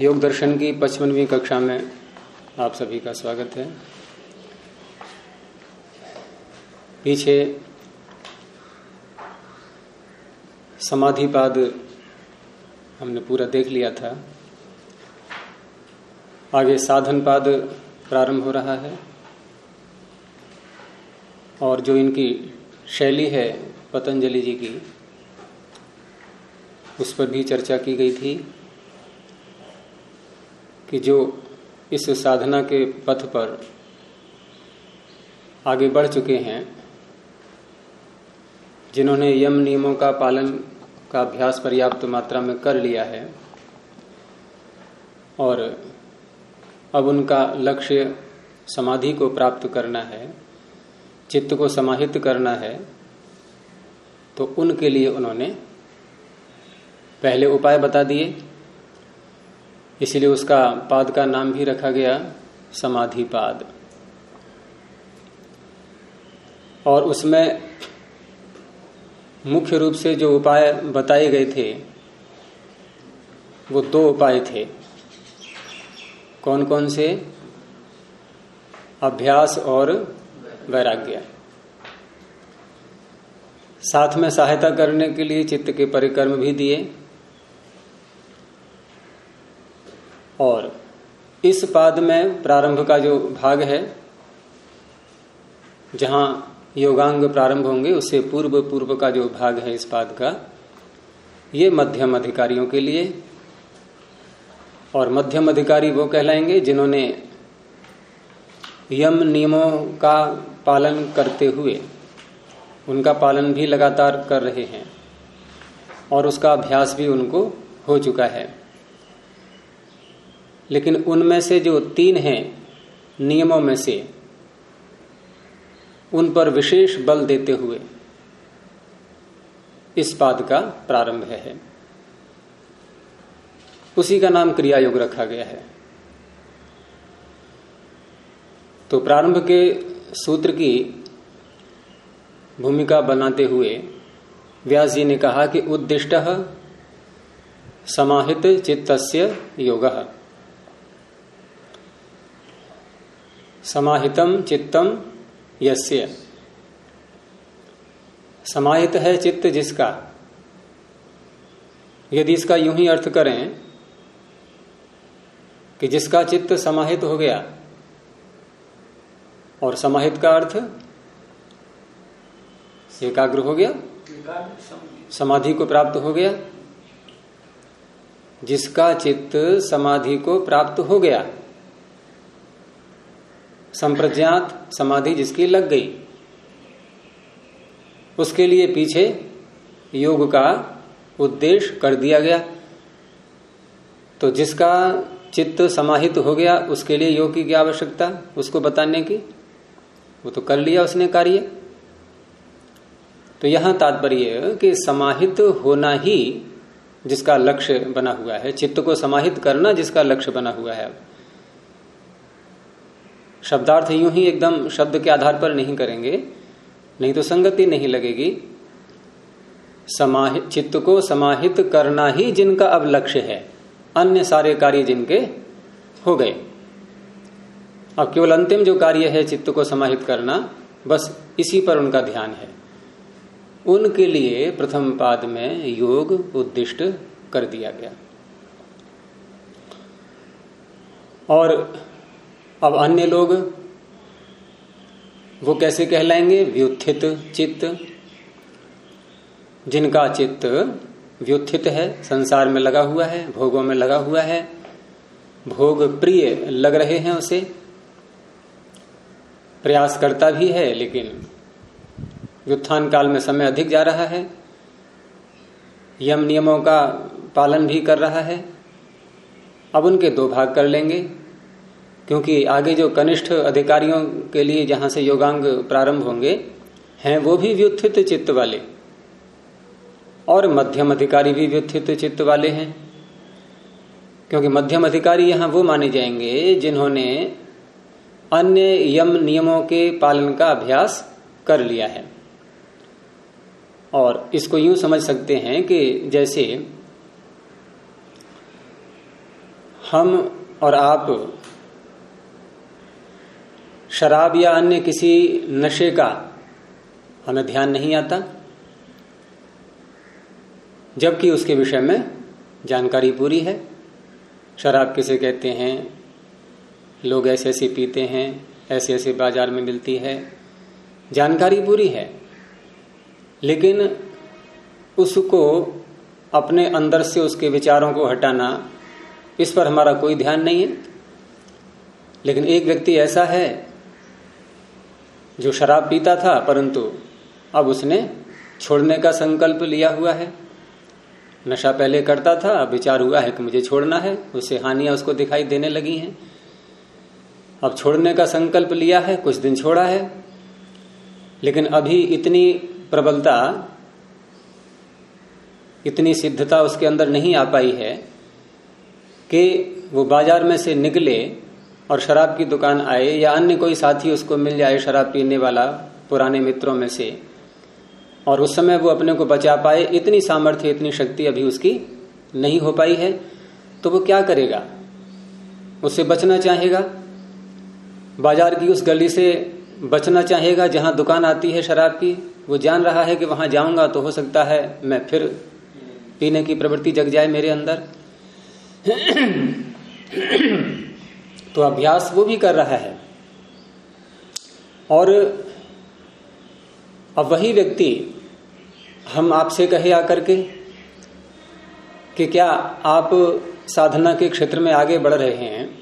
योग दर्शन की पचपनवीं कक्षा में आप सभी का स्वागत है। पीछे समाधिपाद हमने पूरा देख लिया था। आगे साधन पाद प्रारंभ हो रहा है। और जो इनकी शैली है पतंजलि जी की, उस पर भी चर्चा की गई थी। कि जो इस साधना के पथ पर आगे बढ़ चुके हैं, जिन्होंने यम नियमों का पालन का अभ्यास पर्याप्त मात्रा में कर लिया है और अब उनका लक्ष्य समाधि को प्राप्त करना है, चित्त को समाहित करना है तो उनके लिए उन्होंने पहले उपाय बता दिए। इसलिए उसका पाद का नाम भी रखा गया समाधि पाद और उसमें मुख्य रूप से जो उपाय बताए गए थे, वो दो उपाय थे। कौन कौन से? अभ्यास और वैराग्य। साथ में सहायता करने के लिए चित्त के परिक्रम भी दिए। और इस पाद में प्रारंभ का जो भाग है, जहाँ योगांग प्रारंभ होंगे उससे पूर्व पूर्व का जो भाग है इस पाद का, ये मध्यम अधिकारियों के लिए। और मध्यम अधिकारी वो कहलाएँगे जिन्होंने यम नियमों का पालन करते हुए, उनका पालन भी लगातार कर रहे हैं, और उसका अभ्यास भी उनको हो चुका है। लेकिन उनमें से जो तीन हैं, नियमों में से, उन पर विशेष बल देते हुए, इस पाद का प्रारंभ है उसी का नाम क्रिया योग रखा गया है। तो प्रारंभ के सूत्र की भूमिका बनाते हुए व्यास जी ने कहा कि उद्दिष्ट समाहित चित्तस्य योग। समाहितम चित्तम यस्य। समाहित है चित्त जिसका। यदि इसका यूँ ही अर्थ करें कि जिसका चित्त समाहित हो गया, और समाहित का अर्थ एकाग्र हो गया, समाधि को प्राप्त हो गया, जिसका चित्त समाधि को प्राप्त हो गया। संप्रज्ञात समाधि जिसकी लग गई। उसके लिए पीछे योग का उद्देश्य कर दिया गया। तो जिसका चित्त समाहित हो गया, उसके लिए योग की क्या आवश्यकता? उसको बताने की। वो तो कर लिया उसने कार्य। तो यहाँ तात्पर्य कि समाहित होना ही जिसका लक्ष्य बना हुआ है, चित्त को समाहित करना जिसका लक्ष्य बना हुआ है। अब शब्दार्थ यूँ ही एकदम शब्द के आधार पर नहीं करेंगे, नहीं तो संगति नहीं लगेगी। समाहित चित्त को समाहित करना ही जिनका अब लक्ष्य है, अन्य सारे कार्य जिनके हो गए। अब केवल अंतिम जो कार्य है चित्त को समाहित करना, बस इसी पर उनका ध्यान है। उनके लिए प्रथम पाद में योग उद्दिष्ट कर दिया गया। और अब अन्य लोग, वो कैसे कहलाएँगे? व्युत्थित चित्त। जिनका चित्त व्युत्थित है, संसार में लगा हुआ है, भोगों में लगा हुआ है, भोग प्रिय लग रहे हैं उसे। प्रयास करता भी है, लेकिन व्युत्थान काल में समय अधिक जा रहा है। यम नियमों का पालन भी कर रहा है। अब उनके दो भाग कर लेंगे। क्योंकि आगे जो कनिष्ठ अधिकारियों के लिए जहाँ से योगांग प्रारंभ होंगे, हैं, वो भी व्युत्थित चित्त वाले। और मध्यम अधिकारी भी व्युत्थित चित्त वाले हैं। क्योंकि मध्यम अधिकारी यहाँ वो माने जाएँगे जिन्होंने अन्य यम नियमों के पालन का अभ्यास कर लिया है। और इसको यूँ समझ सकते हैं कि जैसे हम और आप शराब या अन्य किसी नशे का हमें ध्यान नहीं आता, जबकि उसके विषय में जानकारी पूरी है। शराब किसे कहते हैं? लोग ऐसे ऐसे पीते हैं, ऐसे ऐसे बाज़ार में मिलती है। जानकारी पूरी है, लेकिन उसको अपने अंदर से उसके विचारों को हटाना, इस पर हमारा कोई ध्यान नहीं है। लेकिन एक व्यक्ति ऐसा है जो शराब पीता था, परंतु अब उसने छोड़ने का संकल्प लिया हुआ है। नशा पहले करता था, अब विचार हुआ है कि मुझे छोड़ना है उससे हानियाँ उसको दिखाई देने लगी हैं। अब छोड़ने का संकल्प लिया है, कुछ दिन छोड़ा है, लेकिन अभी इतनी प्रबलता, इतनी सिद्धता उसके अंदर नहीं आ पाई है कि वो बाज़ार में से निकले और शराब की दुकान आए या अन्य कोई साथी उसको मिल जाए शराब पीने वाला पुराने मित्रों में से। और उस समय वो अपने को बचा पाए, इतनी सामर्थ्य, इतनी शक्ति अभी उसकी नहीं हो पाई है तो वो क्या करेगा? उससे बचना चाहेगा? बाज़ार की उस गली से बचना चाहेगा जहाँ दुकान आती है शराब की? वो जान रहा है कि वहाँ जाऊँगा तो हो सकता है मैं फिर पीने की प्रवृत्ति जग जाए मेरे अंदर। तो अभ्यास वो भी कर रहा है। और अब वही व्यक्ति हम आपसे कहे आकर के कि क्या आप साधना के क्षेत्र में आगे बढ़ रहे हैं?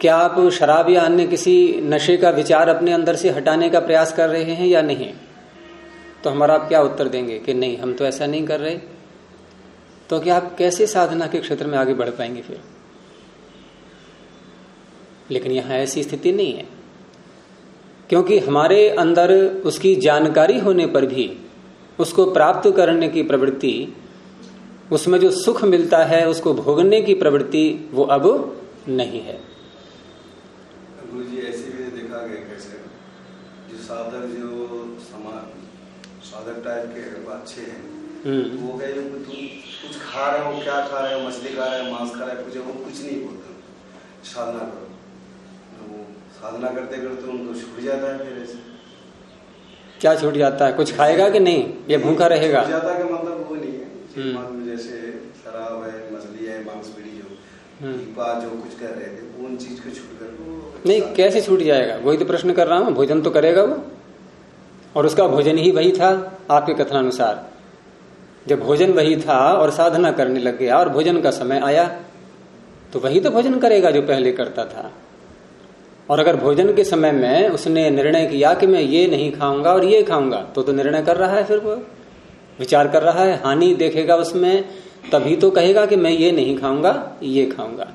क्या आप शराब या अन्य किसी नशे का विचार अपने अंदर से हटाने का प्रयास कर रहे हैं या नहीं? तो हमारा आप क्या उत्तर देंगे कि नहीं, हम तो ऐसा नहीं कर रहे। तो क्या आप कैसे साधना के क्षेत्र में आगे बढ़ पाएँगे फिर? लेकिन यहाँ ऐसी स्थिति नहीं है। क्योंकि हमारे अंदर उसकी जानकारी होने पर भी उसको प्राप्त करने की प्रवृत्ति उसमें जो सुख मिलता है उसको भोगने की प्रवृत्ति वो अब नहीं है। गुरु जी ऐसे भी देखा गया साधक जो समाज साधक टाइप के अच्छे हैं हम्म। वो गए तुम कुछ खा रहे हो क्या खा रहे हो मछली खा रहे हो मांस खा रहे हो कुछ नहीं बोलते। साधना करो। साधना करते करते उनको छूट जाता है फिर ऐसे। क्या छूट जाता है? कुछ खाएगा कि नहीं? ये भूखा रहेगा? जाता का मतलब वो नहीं है। हम्म। जैसे शराब है मछली है मांस बीड़ी जो हम्म। दीपा जो कुछ कर रहे थे उन चीज़ को छूट कर नहीं कैसे छूट जाएगा? वही तो प्रश्न कर रहा हूँ भोजन तो करेगा वो। और उसका भोजन ही वही था आपके कथनानुसार। जब भोजन वही था और साधना करने लग गया और भोजन का समय आया तो वही तो भोजन करेगा जो पहले करता था। और अगर भोजन के समय में उसने निर्णय किया कि मैं ये नहीं खाऊँगा और ये खाऊँगा तो तो निर्णय कर रहा है फिर वो? विचार कर रहा है हानि देखेगा उसमें तभी तो कहेगा कि मैं ये नहीं खाऊँगा ये खाऊँगा।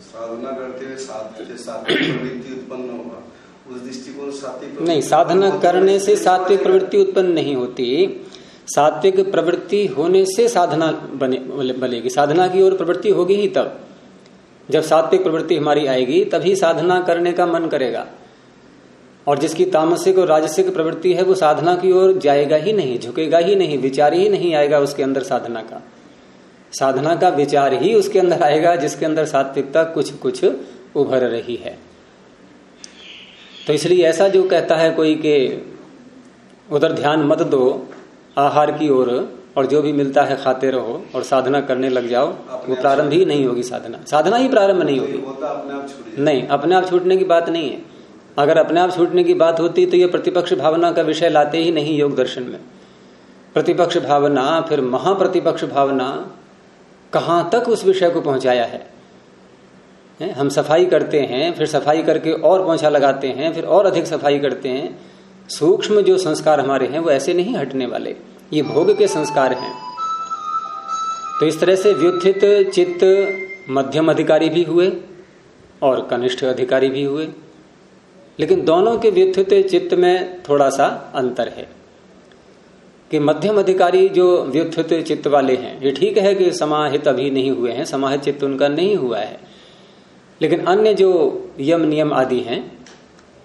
साधना करते हुए सात्विक सात्विक प्रवृत्ति उत्पन्न होगा। उस दृष्टिकोण सात्विक नहीं साधना करने से सात्विक प्रवृत्ति उत्पन्न नहीं होती। सात्विक प्रवृत्ति होने से साधना बने बनेगी साधना की ओर प्रवृत्ति होगी ही तब। जब सात्विक प्रवृत्ति हमारी आएगी, तभी साधना करने का मन करेगा। और जिसकी तामसिक और राजसिक प्रवृत्ति है, वो साधना की ओर जाएगा ही नहीं, झुकेगा ही नहीं, विचार ही नहीं आएगा उसके अंदर साधना का। साधना का विचार ही उसके अंदर आएगा, जिसके अंदर सात्विकता कुछ कुछ उभर रही है। तो इसलिए ऐसा जो कहता है कोई के, उधर ध्यान मत दो, आहार की ओर और जो भी मिलता है खाते रहो और साधना करने लग जाओ वो प्रारंभ ही नहीं होगी साधना। साधना ही प्रारंभ नहीं होगी। जाए नहीं अपने आप छूटने की बात नहीं है। अगर अपने आप छूटने की बात होती तो ये प्रतिपक्ष भावना का विषय लाते ही नहीं योग दर्शन में। प्रतिपक्ष भावना फिर महाप्रतिपक्ष भावना कहाँ तक उस विषय को पहुँचाया है? हैं? हम सफ़ाई करते हैं फिर सफ़ाई करके और पोछा लगाते हैं फिर और अधिक सफ़ाई करते हैं। सूक्ष्म जो संस्कार हमारे हैं वो ऐसे नहीं हटने वाले। ये भोग के संस्कार हैं। तो इस तरह से व्युत्थित चित्त मध्यम अधिकारी भी हुए और कनिष्ठ अधिकारी भी हुए। लेकिन दोनों के व्युत्थित चित्त में थोड़ा सा अंतर है कि मध्यम अधिकारी जो व्युत्थित चित्त वाले हैं, ये ठीक है कि समाहित अभी नहीं हुए हैं, समाहित चित्त उनका नहीं हुआ है। लेकिन अन्य जो यम नियम आदि हैं,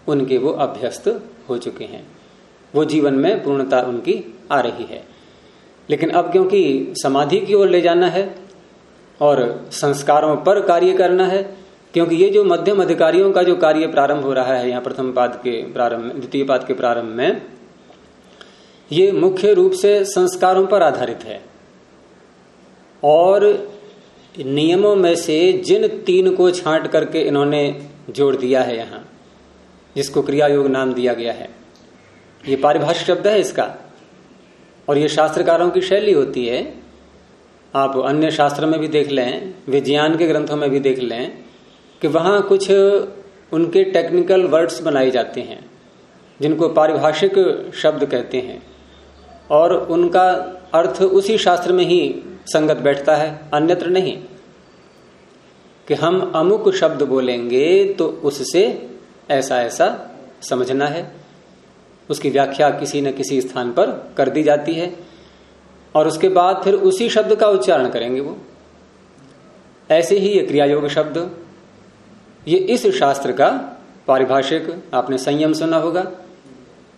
उनके वो अभ्यस्त हो चुके हैं। वो जीवन में पूर्णता उनकी आ रही है। लेकिन अब क्योंकि समाधि की ओर ले जाना है और संस्कारों पर कार्य करना है, क्योंकि ये जो मध्यम अधिकारियों का जो कार्य प्रारंभ हो रहा है, यहाँ प्रथम पाद के प्रारंभ, द्वितीय पाद के प्रारंभ में, ये मुख्य रूप से संस्कारों पर आधारित है। और नियमों में से जिन तीन को छांट करके इन्होंने जोड़ दिया है यहाँ, जिसको क्रिया योग नाम दिया गया है, ये पारिभाषिक शब्द है इसका। और ये शास्त्रकारों की शैली होती है। आप अन्य शास्त्र में भी देख लें, विज्ञान के ग्रंथों में भी देख लें कि वहाँ कुछ उनके टेक्निकल वर्ड्स बनाए जाते हैं, जिनको पारिभाषिक शब्द कहते हैं। और उनका अर्थ उसी शास्त्र में ही संगत बैठता है, अन्यत्र नहीं। कि हम अमुक शब्द बोलेंगे तो उससे ऐसा ऐसा समझना है। उसकी व्याख्या किसी न किसी स्थान पर कर दी जाती है और उसके बाद फिर उसी शब्द का उच्चारण करेंगे वो। ऐसे ही ये क्रिया योग शब्द, ये इस शास्त्र का पारिभाषिक आपने संयम सुना होगा।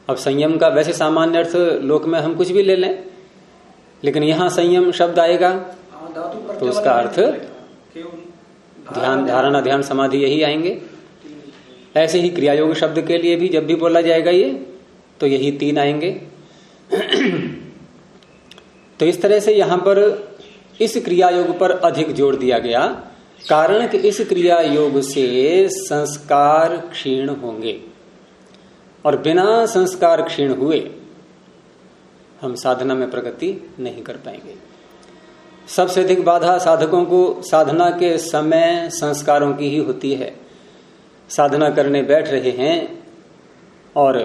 अब संयम का वैसे सामान्य अर्थ लोक में हम कुछ भी ले लें, लेकिन यहाँ संयम शब्द आएगा तो उसका अर्थ ध्यान, धारणा, ध्यान, समाधि यही आएँगे। ऐसे ही क्रिया योग शब्द के लिए भी जब भी बोला जाएगा ये तो यही तीन आएँगे। तो इस तरह से यहाँ पर इस क्रिया योग पर अधिक ज़ोर दिया गया, कारण कि इस क्रिया योग से संस्कार क्षीण होंगे। और बिना संस्कार क्षीण हुए हम साधना में प्रगति नहीं कर पाएँगे। सबसे अधिक बाधा साधकों को साधना के समय संस्कारों की ही होती है। साधना करने बैठ रहे हैं और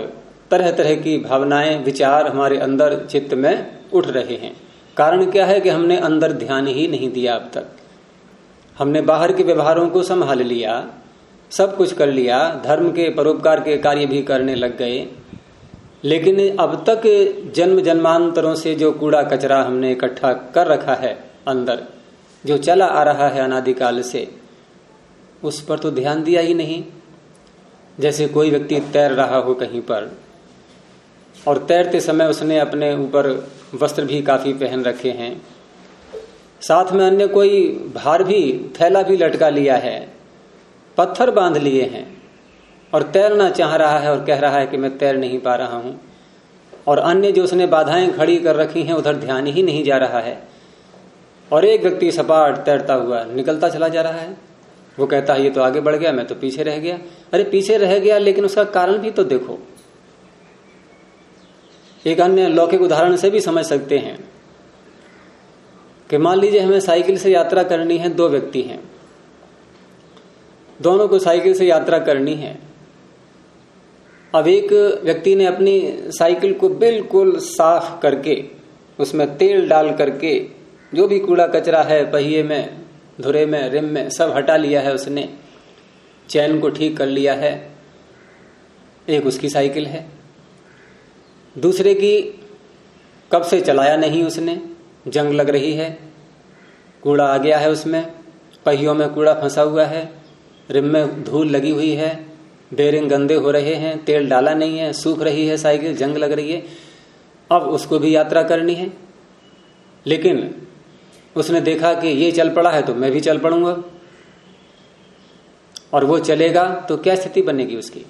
तरह तरह की भावनाएँ, विचार हमारे अंदर चित्त में उठ रहे हैं। कारण क्या है कि हमने अंदर ध्यान ही नहीं दिया अब तक? हमने बाहर के व्यवहारों को संभाल लिया, सब कुछ कर लिया, धर्म के, परोपकार के कार्य भी करने लग गए। लेकिन अब तक जन्म जन्मांतरों से जो कूड़ा कचरा हमने इकट्ठा कर रखा है अंदर, जो चला आ रहा है अनादिकाल से, उस पर तो ध्यान दिया ही नहीं। जैसे कोई व्यक्ति तैर रहा हो कहीं पर और तैरते समय उसने अपने ऊपर वस्त्र भी काफ़ी पहन रखे हैं। साथ में अन्य कोई भार भी, थैला भी लटका लिया है। पत्थर बाँध लिए हैं और तैरना चाह रहा है और कह रहा है कि मैं तैर नहीं पा रहा हूँ। और अन्य जो उसने बाधाएँ खड़ी कर रखी हैं, उधर ध्यान ही नहीं जा रहा है। और एक व्यक्ति सपाट तैरता हुआ निकलता चला जा रहा है। वो कहता है, ये तो आगे बढ़ गया, मैं तो पीछे रह गया। अरे, पीछे रह गया, लेकिन उसका कारण भी तो देखो। एक अन्य लौकिक उदाहरण से भी समझ सकते हैं कि मान लीजिए हमें साइकिल से यात्रा करनी है, दो व्यक्ति हैं। दोनों को साइकिल से यात्रा करनी है। अब एक व्यक्ति ने अपनी साइकिल को बिल्कुल साफ़ करके, उसमें तेल डाल करके, जो भी कूड़ा कचरा है, पहिए में, धुरे में, रिम में, सब हटा लिया है उसने, चैन को ठीक कर लिया है, एक उसकी साइकिल है। दूसरे की कब से चलाया नहीं उसने? जंग लग रही है। कूड़ा आ गया है उसमें। पहियों में कूड़ा फंसा हुआ है। रिम में धूल लगी हुई है। बेरिंग गंदे हो रहे हैं। तेल डाला नहीं है। सूख रही है साइकिल। जंग लग रही है। अब उसको भी यात्रा करनी है। लेकिन उसने देखा कि ये चल पड़ा है तो मैं भी चल पड़ूँगा। और वो चलेगा तो क्या स्थिति बनेगी उसकी?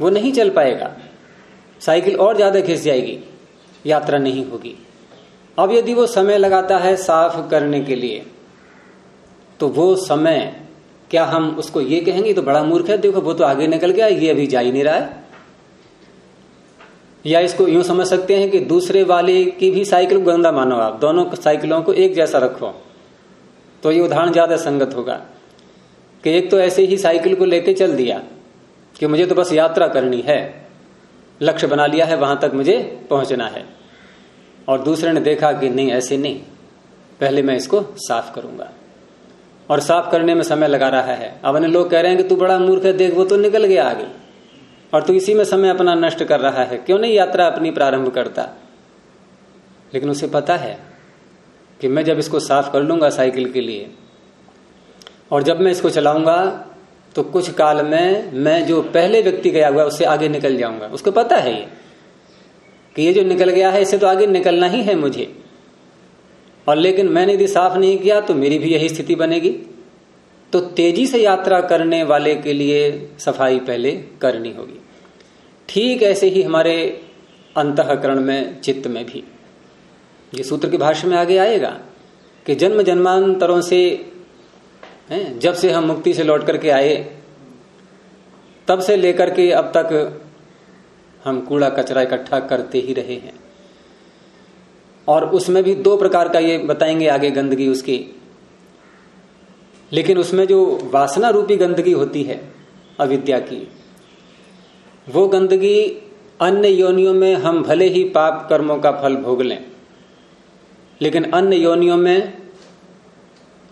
वो नहीं चल पाएगा। साइकिल और ज़्यादा घिस जाएगी, यात्रा नहीं होगी। अब यदि वो समय लगाता है साफ़ करने के लिए तो वो समय, क्या हम उसको ये कहेंगे तो बड़ा मूर्ख है, देखो वो तो आगे निकल गया, ये अभी जा ही नहीं रहा है। या इसको यूँ समझ सकते हैं कि दूसरे वाले की भी साइकिल गंदा मानो आप, दोनों साइकिलों को एक जैसा रखो तो ये उदाहरण ज़्यादा संगत होगा कि एक तो ऐसे ही साइकिल को लेके चल दिया कि मुझे तो बस यात्रा करनी है। लक्ष्य बना लिया है, वहाँ तक मुझे पहुँचना है। और दूसरे ने देखा कि नहीं, ऐसे नहीं। पहले मैं इसको साफ़ करूँगा। और साफ़ करने में समय लगा रहा है। अब अन्य लोग कह रहे हैं कि तू बड़ा मूर्ख है, देख, वो तो निकल गया आगे। और तू इसी में समय अपना नष्ट कर रहा है। क्यों नहीं यात्रा अपनी प्रारंभ करता? लेकिन उसे पता है कि मैं जब इसको साफ़ कर लूँगा साइकिल के लिए, और जब मैं इसको चलाऊँगा तो कुछ काल में मैं जो पहले व्यक्ति गया हुआ उससे आगे निकल जाऊँगा। उसको पता है ये कि ये जो निकल गया है, इससे तो आगे निकलना ही है मुझे। और लेकिन मैंने यदि साफ़ नहीं किया तो मेरी भी यही स्थिति बनेगी। तो तेज़ी से यात्रा करने वाले के लिए सफ़ाई पहले करनी होगी। ठीक ऐसे ही हमारे अंतकरण में, चित्त में भी। ये सूत्र के भाष्य में आगे आएगा कि जन्म जन्मांतरों से हैं? जब से हम मुक्ति से लौट करके आए, तब से लेकर के अब तक हम कूड़ा कचरा इकट्ठा करते ही रहे हैं। और उसमें भी दो प्रकार का ये बताएँगे आगे गंदगी उसकी। लेकिन उसमें जो वासना रूपी गंदगी होती है, अविद्या की, वो गंदगी अन्य योनियों में हम भले ही पाप कर्मों का फल भोग लें, लेकिन अन्य योनियों में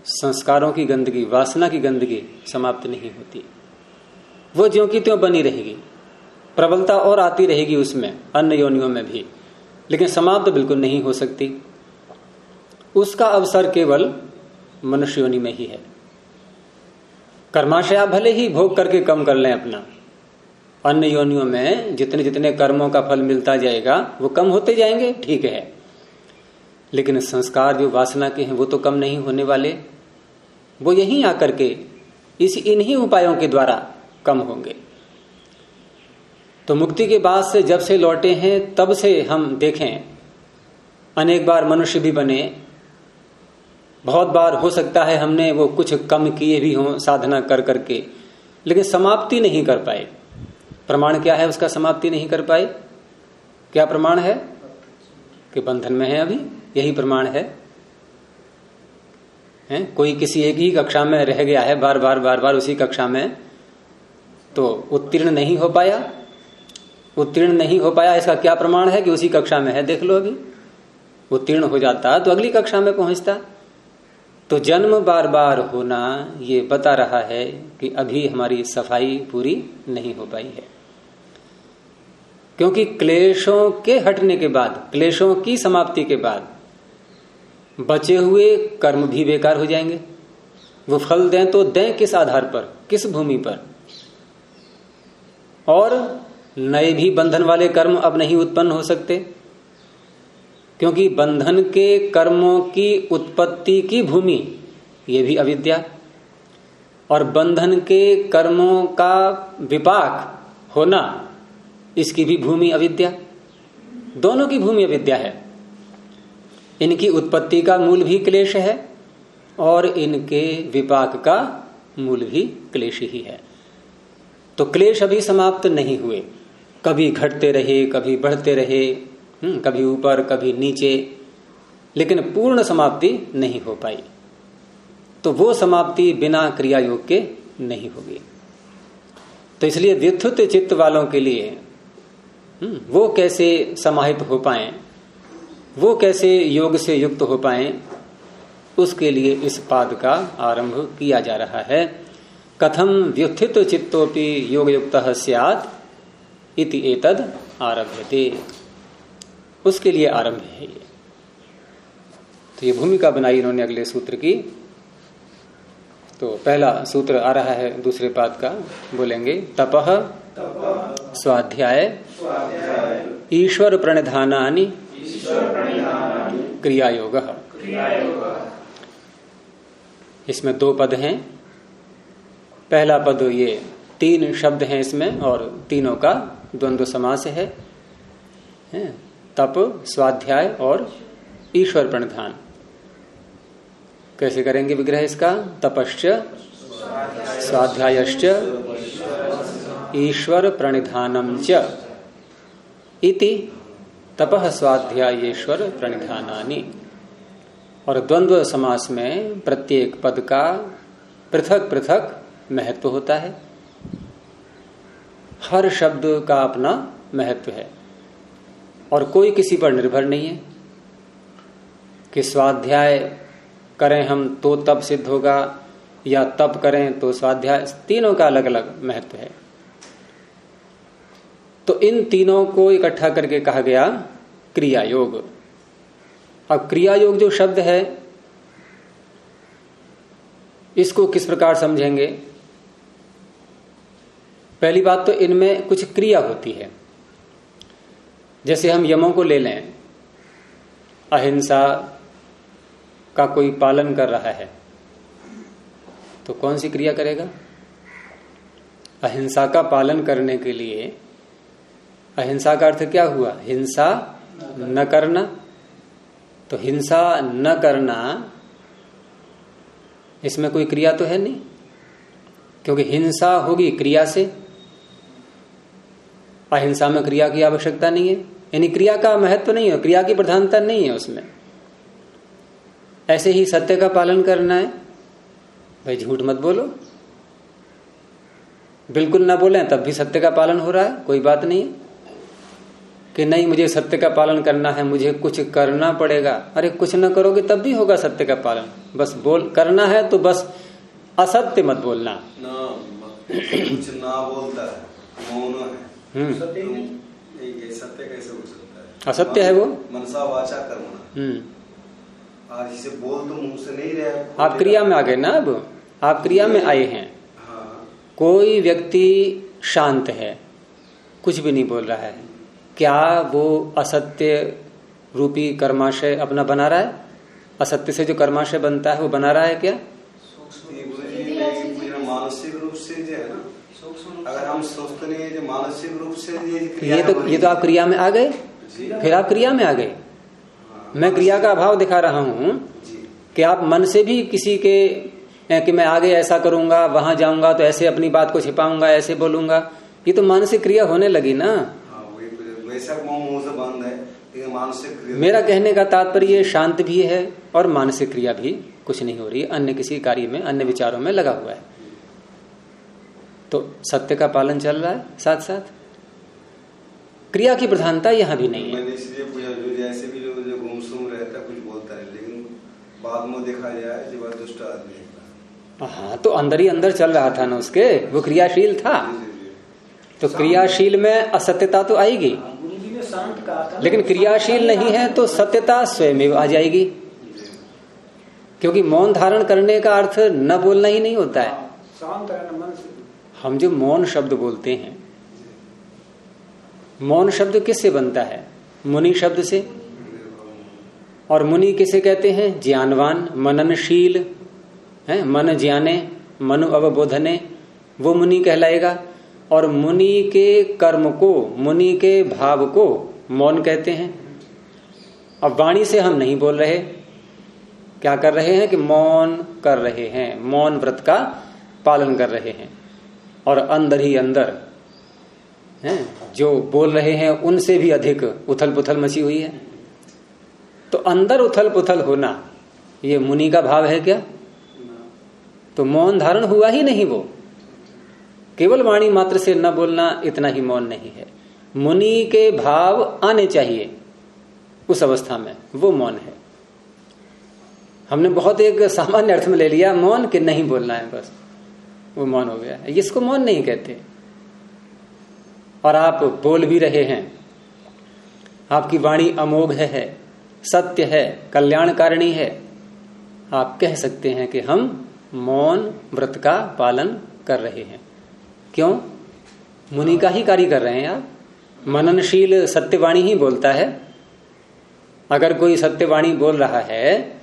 संस्कारों की गंदगी, वासना की गंदगी समाप्त नहीं होती। वो ज्यो की त्यों बनी रहेगी। प्रबलता और आती रहेगी उसमें, अन्य योनियों में भी। लेकिन समाप्त बिल्कुल नहीं हो सकती। उसका अवसर केवल मनुष्य योनि में ही है। कर्माशय आप भले ही भोग करके कम कर लें अपना। अन्य योनियों में जितने जितने कर्मों का फल मिलता जाएगा, वो कम होते जाएँगे, ठीक है। लेकिन संस्कार जो वासना के हैं, वो तो कम नहीं होने वाले। वो यहीं आकर के इस इन्हीं उपायों के द्वारा कम होंगे। तो मुक्ति के बाद से जब से लौटे हैं, तब से हम देखें, अनेक बार मनुष्य भी बने। बहुत बार हो सकता है हमने वो कुछ कम किए भी हों, साधना कर करके, लेकिन समाप्ति नहीं कर पाए। प्रमाण क्या है उसका समाप्ति नहीं कर पाए? क्या प्रमाण है? कि बंधन में है अभी, यही प्रमाण है। हैं? कोई किसी एक ही कक्षा में रह गया है, बार बार बार बार उसी कक्षा में तो उत्तीर्ण नहीं हो पाया? उत्तीर्ण नहीं हो पाया, इसका क्या प्रमाण है कि उसी कक्षा में है? देख लो अभी। उत्तीर्ण हो जाता तो अगली कक्षा में पहुँचता। तो जन्म बार बार होना ये बता रहा है कि अभी हमारी सफ़ाई पूरी नहीं हो पाई है। क्योंकि क्लेशों के हटने के बाद, क्लेशों की समाप्ति के बाद बचे हुए कर्म भी बेकार हो जाएँगे। वो फल दें तो दें किस आधार पर, किस भूमि पर? और नए भी बंधन वाले कर्म अब नहीं उत्पन्न हो सकते, क्योंकि बंधन के कर्मों की उत्पत्ति की भूमि, ये भी अविद्या। और बंधन के कर्मों का विपाक होना, इसकी भी भूमि अविद्या। दोनों की भूमि अविद्या है। इनकी उत्पत्ति का मूल भी क्लेश है और इनके विपाक का मूल भी क्लेश ही है। तो क्लेश अभी समाप्त नहीं हुए। कभी घटते रहे कभी बढ़ते रहे हम्म, कभी ऊपर कभी नीचे लेकिन पूर्ण समाप्ति नहीं हो पाई। तो वो समाप्ति बिना क्रिया योग के नहीं होगी। तो इसलिए विद्युत चित्त वालों के लिए हम्म, वो कैसे समाहित हो पाए? वो कैसे योग से युक्त हो पाए उसके लिए इस पाद का आरंभ किया जा रहा है। कथम व्युत्थित चित्तोपि योग युक्त सियात इति एतद आरभ्यते। उसके लिए आरंभ है ये। तो ये भूमिका बनाई इन्होंने अगले सूत्र की। तो पहला सूत्र आ रहा है दूसरे पाद का बोलेंगे तपह स्वाध्याय। ईश्वर प्रणिधानी क्रिया योग इसमें दो पद हैं। पहला पद ये तीन शब्द हैं इसमें और तीनों का द्वंद्व समास है, है? तप स्वाध्याय और ईश्वर प्रणिधान। कैसे करेंगे विग्रह इसका? तपश्च स्वाध्यायश्च ईश्वर प्रणिधानम च। इति तपह स्वाध्यायेश्वर प्रणिधानी और द्वंद्व समास में प्रत्येक पद का पृथक पृथक महत्व होता है। हर शब्द का अपना महत्व है। और कोई किसी पर निर्भर नहीं है कि स्वाध्याय करें हम तो तब सिद्ध होगा या तप करें तो स्वाध्याय, तीनों का अलग अलग महत्व है। तो इन तीनों को इकट्ठा करके कहा गया क्रिया योग अब क्रिया योग जो शब्द है, इसको किस प्रकार समझेंगे? पहली बात तो इनमें कुछ क्रिया होती है। जैसे हम यमों को ले लें, अहिंसा का कोई पालन कर रहा है तो कौन सी क्रिया करेगा? अहिंसा का पालन करने के लिए अहिंसा का अर्थ क्या हुआ? हिंसा न करना। तो हिंसा न करना, इसमें कोई क्रिया तो है नहीं। क्योंकि हिंसा होगी क्रिया से। अहिंसा में क्रिया की आवश्यकता नहीं है। यानी क्रिया का महत्व तो नहीं है, क्रिया की प्रधानता नहीं है उसमें। ऐसे ही सत्य का पालन करना है। भाई झूठ मत बोलो। बिल्कुल ना बोले, तब भी सत्य का पालन हो रहा है, कोई बात नहीं कि नहीं मुझे सत्य का पालन करना है मुझे कुछ करना पड़ेगा। अरे कुछ ना करोगे तब भी होगा सत्य का पालन। बस बोल करना है तो बस असत्य मत बोलना। ना कुछ ना बोलता है मौन है। हम्म। सत्य ही कैसे हो सकता है? असत्य है वो। मनसा वाचा कर्मणा। हम्म। आज इसे बोल तो मुँह से नहीं रहा। आप क्रिया में आ गए ना अब? आप क्रिया में आए हैं। हाँ। कोई व्यक्ति शांत है कुछ भी नहीं बोल रहा है। क्या वो असत्य रूपी कर्माशय अपना बना रहा है? असत्य से जो कर्माशय बनता है, वो बना रहा है क्या? मानसिक रूप से अगर हम सोचते नहीं जो मानसिक रूप से ये तो ये तो आप क्रिया में आ गए? फिर आप क्रिया में आ गए। मैं क्रिया का अभाव दिखा रहा हूँ कि आप मन से भी किसी के कि मैं आगे ऐसा करूँगा, वहाँ जाऊँगा तो ऐसे अपनी बात को छिपाऊँगा, ऐसे बोलूँगा। ये तो मानसिक क्रिया होने लगी ना। हाँ मुँह मुँह से बंद है लेकिन मानसिक क्रिया मेरा कहने का तात्पर्य शांत भी है और मानसिक क्रिया भी कुछ नहीं हो रही है अन्य किसी कार्य में अन्य विचारों में लगा हुआ है। तो सत्य का पालन चल रहा है साथ साथ क्रिया की प्रधानता यहाँ भी नहीं है। मैंने इसलिए पूछा जो जैसे भी जो जो गुमसुम रहता है कुछ बोलता नहीं लेकिन बाद में देखा जाए जो दुष्ट आदमी हाँ। तो अंदर ही अंदर चल रहा था ना उसके वो क्रियाशील था। तो क्रियाशील में असत्यता तो आएगी। लेकिन क्रियाशील नहीं है तो सत्यता स्वयं आ जाएगी। क्योंकि मौन धारण करने का अर्थ न बोलना ही नहीं होता है। हम जो मौन शब्द बोलते हैं, मौन शब्द किससे बनता है? मुनि शब्द से? और मुनि किसे कहते हैं? ज्ञानवान, मननशील, है, मन ज्ञाने, मनु अवबोधने, वो मुनि कहलाएगा। और मुनि के कर्म को, मुनि के भाव को मौन कहते हैं। अब वाणी से हम नहीं बोल रहे। क्या कर रहे हैं कि मौन कर रहे हैं। मौन व्रत का पालन कर रहे हैं। और अंदर ही अंदर, हैं, जो बोल रहे हैं, उनसे भी अधिक उथल पुथल मची हुई है। तो अंदर उथल पुथल होना, ये मुनि का भाव है क्या? तो मौन धारण हुआ ही नहीं वो। केवल वाणी मात्र से न बोलना, इतना ही मौन नहीं है। मुनि के भाव आने चाहिए। उस अवस्था में, वो मौन है। हमने बहुत एक सामान्य अर्थ में ले लिया, मौन कि नहीं बोलना है बस। वो मौन हो गया। इसको मौन नहीं कहते। और आप बोल भी रहे हैं। आपकी वाणी अमोघ है सत्य है, कल्याणकारिणी है। आप कह सकते हैं कि हम मौन व्रत का पालन कर रहे हैं। क्यों? मुनि का ही कार्य कर रहे हैं आप। मननशील सत्यवाणी ही बोलता है। अगर कोई सत्यवाणी बोल रहा है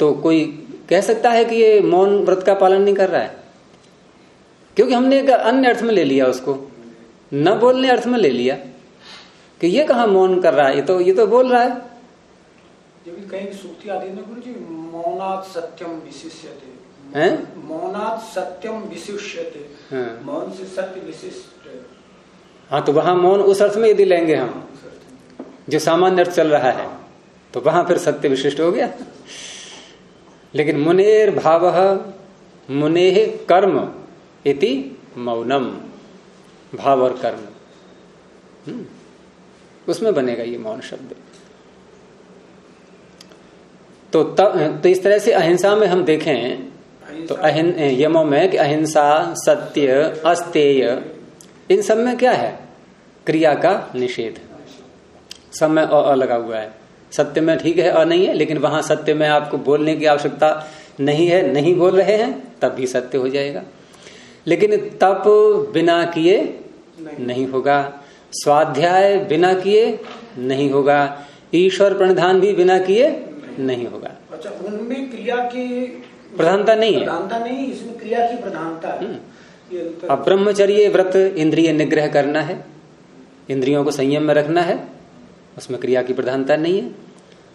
तो कोई कह सकता है कि ये मौन व्रत का पालन नहीं कर रहा है। क्योंकि हमने एक अन्य अर्थ में ले लिया उसको। न बोलने अर्थ में ले लिया कि ये कहा मौन कर रहा है ये तो ये तो बोल रहा है। कहीं सूक्ति आदि में गुरु जी मौनात सत्यम विशिष्यते। हैं? मौनात सत्यम विशिष्यते। हाँ। मौन से सत्य विशिष्ट है। तो वहाँ मौन उस अर्थ में यदि लेंगे हम जो सामान्य अर्थ चल रहा है तो वहाँ फिर सत्य विशिष्ट हो गया लेकिन मुनेर भाव मुने कर्म इति मौनम भाव और कर्म हम्म, उसमें बनेगा ये मौन शब्द तो तब तो इस तरह से अहिंसा में हम देखें तो अहिं यमों में कि अहिंसा सत्य अस्तेय इन सब में क्या है? क्रिया का निषेध। सब में अ लगा हुआ है। सत्य में ठीक है अ नहीं है लेकिन वहाँ सत्य में आपको बोलने की आवश्यकता नहीं है नहीं बोल रहे हैं तब भी सत्य हो जाएगा। लेकिन तप बिना किए नहीं नहीं होगा। स्वाध्याय बिना किए नहीं होगा। ईश्वर प्रणधान भी बिना किए नहीं नहीं होगा। अच्छा उनमें क्रिया की प्रधानता नहीं है। प्रधानता नहीं इसमें क्रिया की प्रधानता है। हम्म। अब ब्रह्मचर्य व्रत इंद्रिय निग्रह करना है। इंद्रियों को संयम में रखना है। उसमें क्रिया की प्रधानता नहीं है।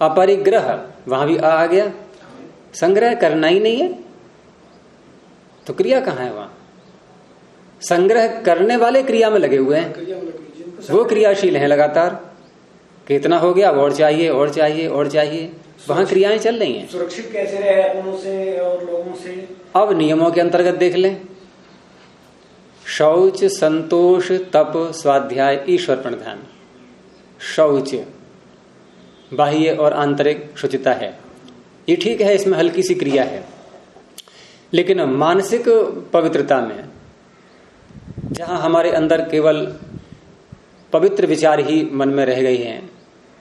अपरिग्रह वहाँ भी आ आ गया। संग्रह करना ही नहीं है। तो क्रिया कहाँ है वहाँ? संग्रह करने वाले क्रिया में लगे हुए हैं। वो क्रियाशील हैं लगातार। कितना हो गया और चाहिए और चाहिए और चाहिए। वहाँ क्रियाएँ चल रही हैं। सुरक्षित कैसे रहे अपनों से और लोगों से? अब नियमों के अंतर्गत देख लें। शौच, संतोष, तप, स्वाध्याय, ईश्वर प्रणधान शौच बाह्य और आंतरिक शुचिता है। ये ठीक है, इसमें हल्की सी क्रिया है। लेकिन मानसिक पवित्रता में, जहाँ हमारे अंदर केवल पवित्र विचार ही मन में रह गए हैं,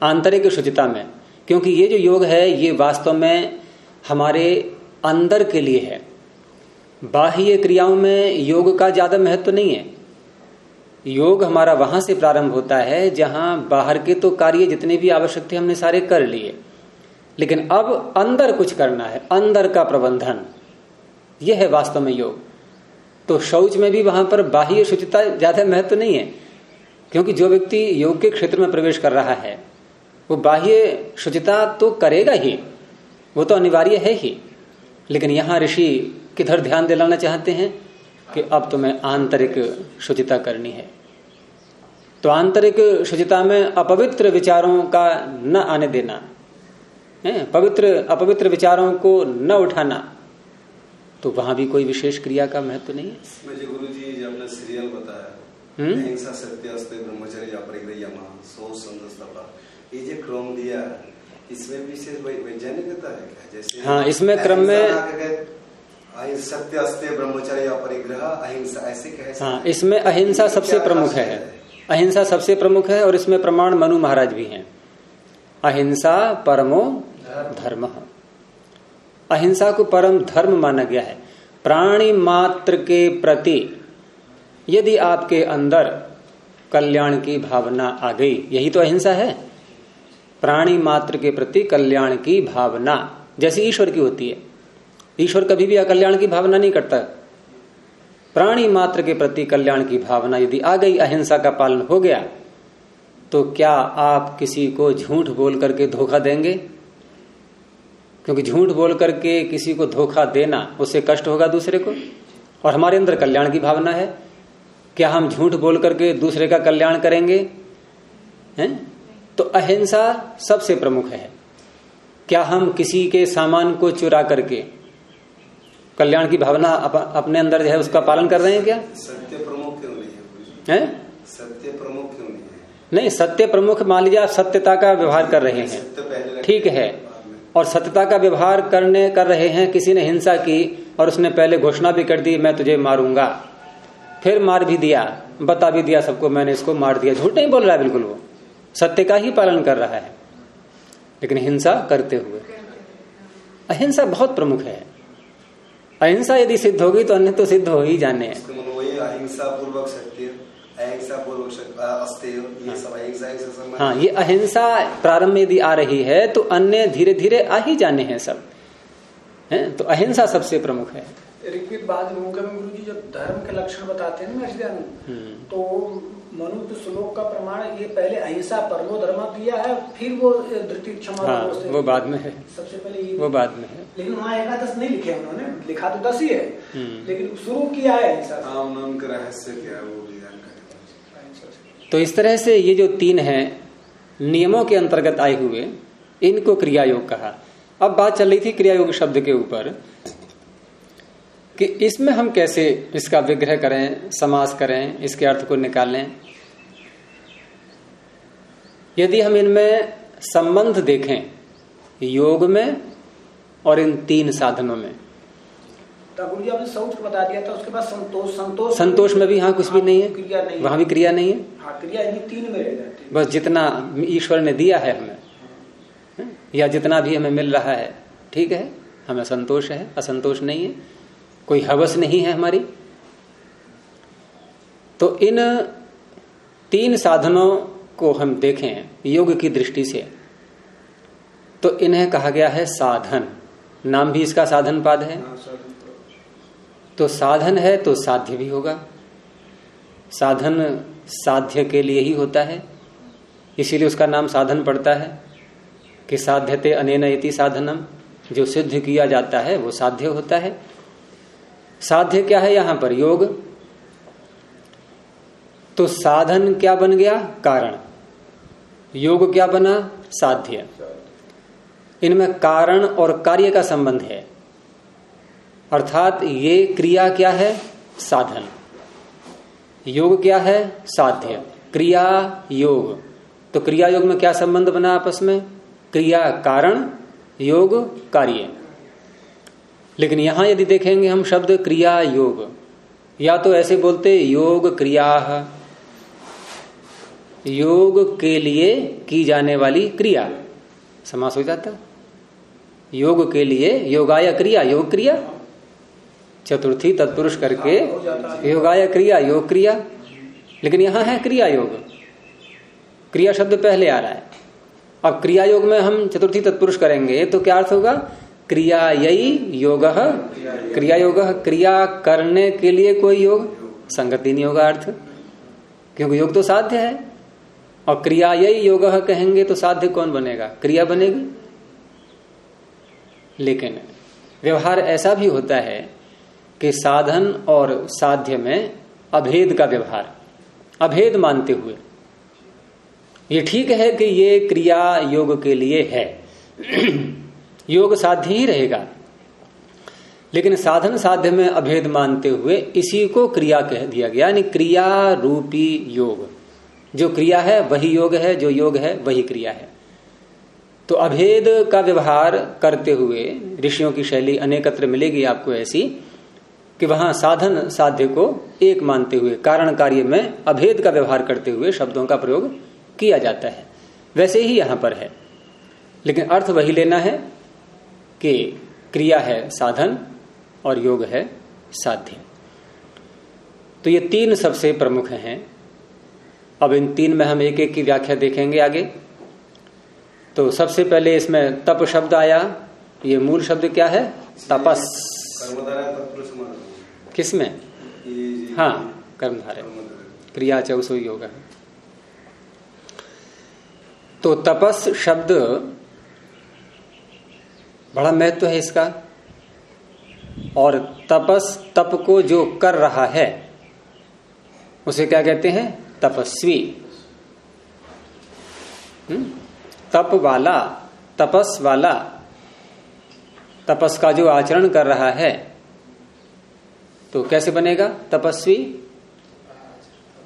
आंतरिक शुचिता में, क्योंकि ये जो योग है, ये वास्तव में हमारे अंदर के लिए है। बाह्य क्रियाओं में योग का ज़्यादा महत्व तो नहीं है। योग हमारा वहाँ से प्रारंभ होता है जहाँ बाहर के तो कार्य जितने भी आवश्यक थे हमने सारे कर लिए। लेकिन अब अंदर कुछ करना है, अंदर का प्रबंधन। यह है वास्तव में योग। तो शौच में भी वहाँ पर बाह्य शुचिता ज़्यादा महत्व तो नहीं है, क्योंकि जो व्यक्ति योग के क्षेत्र में प्रवेश कर रहा है, वो बाह्य शुचिता तो करेगा ही, वो तो अनिवार्य है ही। लेकिन यहाँ ऋषि किधर ध्यान दिलाना चाहते हैं कि अब तुम्हें आंतरिक शुचिता करनी है। तो आंतरिक शुचिता में अपवित्र विचारों का न आने देना है पवित्र अपवित्र विचारों को न उठाना तो वहाँ भी कोई विशेष क्रिया का महत्व तो नहीं है। गुरु जी जो आपने सीरियल बताया। ब्रह्मचर्य ये जो क्रम दिया इसमें विशेष वैज्ञानिकता है जैसे हाँ, इसमें क्रम में- सत्य ब्रह्मचर्य अपरिग्रह अहिंसा ऐसे कहे हाँ इसमें अहिंसा सबसे प्रमुख है? अहिंसा सबसे प्रमुख है और इसमें प्रमाण मनु महाराज भी हैं। अहिंसा परमो धर्म। अहिंसा को परम धर्म माना गया है। प्राणी मात्र के प्रति यदि आपके अंदर कल्याण की भावना आ गई यही तो अहिंसा है। प्राणी मात्र के प्रति कल्याण की भावना जैसी ईश्वर की होती है। ईश्वर कभी भी अकल्याण की भावना नहीं करता। प्राणी मात्र के प्रति कल्याण की भावना यदि आ गई, अहिंसा का पालन हो गया तो क्या आप किसी को झूठ बोल करके धोखा देंगे? क्योंकि झूठ बोल करके किसी को धोखा देना, उससे कष्ट होगा दूसरे को। और हमारे अंदर कल्याण की भावना है। क्या हम झूठ बोल करके दूसरे का कल्याण करेंगे? हैं? तो अहिंसा सबसे प्रमुख है। क्या हम किसी के सामान को चुरा करके कल्याण की भावना अप, अपने अंदर जो है उसका पालन कर रहे हैं क्या? सत्य प्रमुख क्यों नहीं है सत्य प्रमुख क्यों नहीं है? नहीं सत्य प्रमुख मान लीजिए आप सत्यता का व्यवहार कर रहे हैं। ठीक है। और सत्यता का व्यवहार करने कर रहे हैं किसी ने हिंसा की और उसने पहले घोषणा भी कर दी मैं तुझे मारूँगा। फिर मार भी दिया बता भी दिया सबको मैंने इसको मार दिया। झूठ नहीं बोल रहा है बिल्कुल वो। सत्य का ही पालन कर रहा है। लेकिन हिंसा करते हुए। अहिंसा बहुत प्रमुख है। अहिंसा यदि सिद्ध होगी तो अन्य तो सिद्ध हो ही जाने हैं। इसका मतलब वही अहिंसा पूर्वक सत्य अहिंसा पूर्वक सत्य, अस्त्य ये सब अहिंसा अहिंसा सब हाँ ये अहिंसा प्रारंभ में यदि आ रही है तो अन्य धीरे धीरे आ ही जाने हैं सब। है तो अहिंसा सबसे प्रमुख है। ऋग्वेद बाद में गुरु जी जब धर्म के लक्षण बताते हैं ना हम्म। तो मनुष्य श्लोक का प्रमाण ये पहले अहिंसा परमो धर्म दिया है फिर वो धृति क्षमा हाँ वो बाद में है सबसे पहले ये वो बाद में है लेकिन वहाँ एकादश नहीं लिखे उन्होंने लिखा तो दस ही है हम्म। लेकिन शुरू किया है अहिंसा। राम रहस्य क्या है वो भी। तो इस तरह से ये जो तीन हैं नियमों के अंतर्गत आए हुए इनको क्रिया योग कहा अब बात चल रही थी क्रिया योग शब्द के ऊपर कि इसमें हम कैसे इसका विग्रह करें समास करें इसके अर्थ को निकालें? यदि हम इनमें संबंध देखें योग में और इन तीन साधनों में। गुरु जी आपने शौच बता दिया था उसके बाद संतोष संतोष संतोष में भी हाँ कुछ भी नहीं है। क्रिया नहीं वहाँ भी क्रिया नहीं है। हाँ क्रिया तीन में बस जितना ईश्वर ने दिया है हमें या जितना भी हमें मिल रहा है ठीक है? हमें संतोष है असंतोष नहीं है। कोई हवस नहीं है हमारी। तो इन तीन साधनों को हम देखें योग की दृष्टि से। तो इन्हें कहा गया है साधन। नाम भी इसका साधन पाद है। हाँ, तो साधन है तो साध्य भी होगा। साधन साध्य के लिए ही होता है। इसीलिए उसका नाम साधन पड़ता है कि साध्यते अनेन इति साधनम। जो सिद्ध किया जाता है वो साध्य होता है। साध्य क्या है यहाँ पर? योग। तो साधन क्या बन गया? कारण। योग क्या बना? साध्य। इनमें कारण और कार्य का संबंध है। अर्थात ये क्रिया क्या है? साधन। योग क्या है? साध्य। क्रिया, योग। तो क्रिया योग में क्या संबंध बना आपस में? क्रिया, कारण, योग, कार्य। लेकिन यहाँ यदि देखेंगे हम शब्द क्रिया योग। या तो ऐसे बोलते, योग क्रिया। योग के लिए की जाने वाली क्रिया। समास हो जाता। योग के लिए योगाय क्रिया, योग क्रिया। चतुर्थी तत्पुरुष करके योगाय क्रिया, योग क्रिया। लेकिन यहाँ है क्रिया योग। क्रिया शब्द पहले आ रहा है। अब क्रिया योग में हम चतुर्थी तत्पुरुष करेंगे तो क्या अर्थ होगा? क्रिया यही योग। क्रिया योग क्रिया करने के लिए कोई योग? संगति नहीं होगा अर्थ। क्योंकि योग तो साध्य है। और क्रिया यही योग कहेंगे तो साध्य कौन बनेगा? क्रिया बनेगी। लेकिन व्यवहार ऐसा भी होता है कि साधन और साध्य में अभेद का व्यवहार, अभेद मानते हुए। ये ठीक है कि ये क्रिया योग के लिए है। योग साध्य ही रहेगा। लेकिन साधन साध्य में अभेद मानते हुए इसी को क्रिया कह दिया गया, यानी क्रिया रूपी योग। जो क्रिया है, वही योग है, जो योग है, वही क्रिया है। तो अभेद का व्यवहार करते हुए ऋषियों की शैली अनेकत्र मिलेगी आपको ऐसी, कि वहाँ साधन साध्य को एक मानते हुए, कारण कार्य में अभेद का व्यवहार करते हुए शब्दों का प्रयोग किया जाता है। वैसे ही यहाँ पर है। लेकिन अर्थ वही लेना है कि क्रिया है साधन और योग है साध्य। तो ये तीन सबसे प्रमुख हैं। अब इन तीन में हम एक एक की व्याख्या देखेंगे आगे। तो सबसे पहले इसमें तप शब्द आया। ये मूल शब्द क्या है? तपस। किसमें? हाँ कर्मधारय। क्रिया चौसो योग है। तो तपस शब्द बड़ा महत्व है इसका। और तपस, तप को जो कर रहा है, उसे क्या कहते हैं? तपस्वी। हम्म? तप वाला, तपस वाला, तपस का जो आचरण कर रहा है तो कैसे बनेगा? तपस्वी?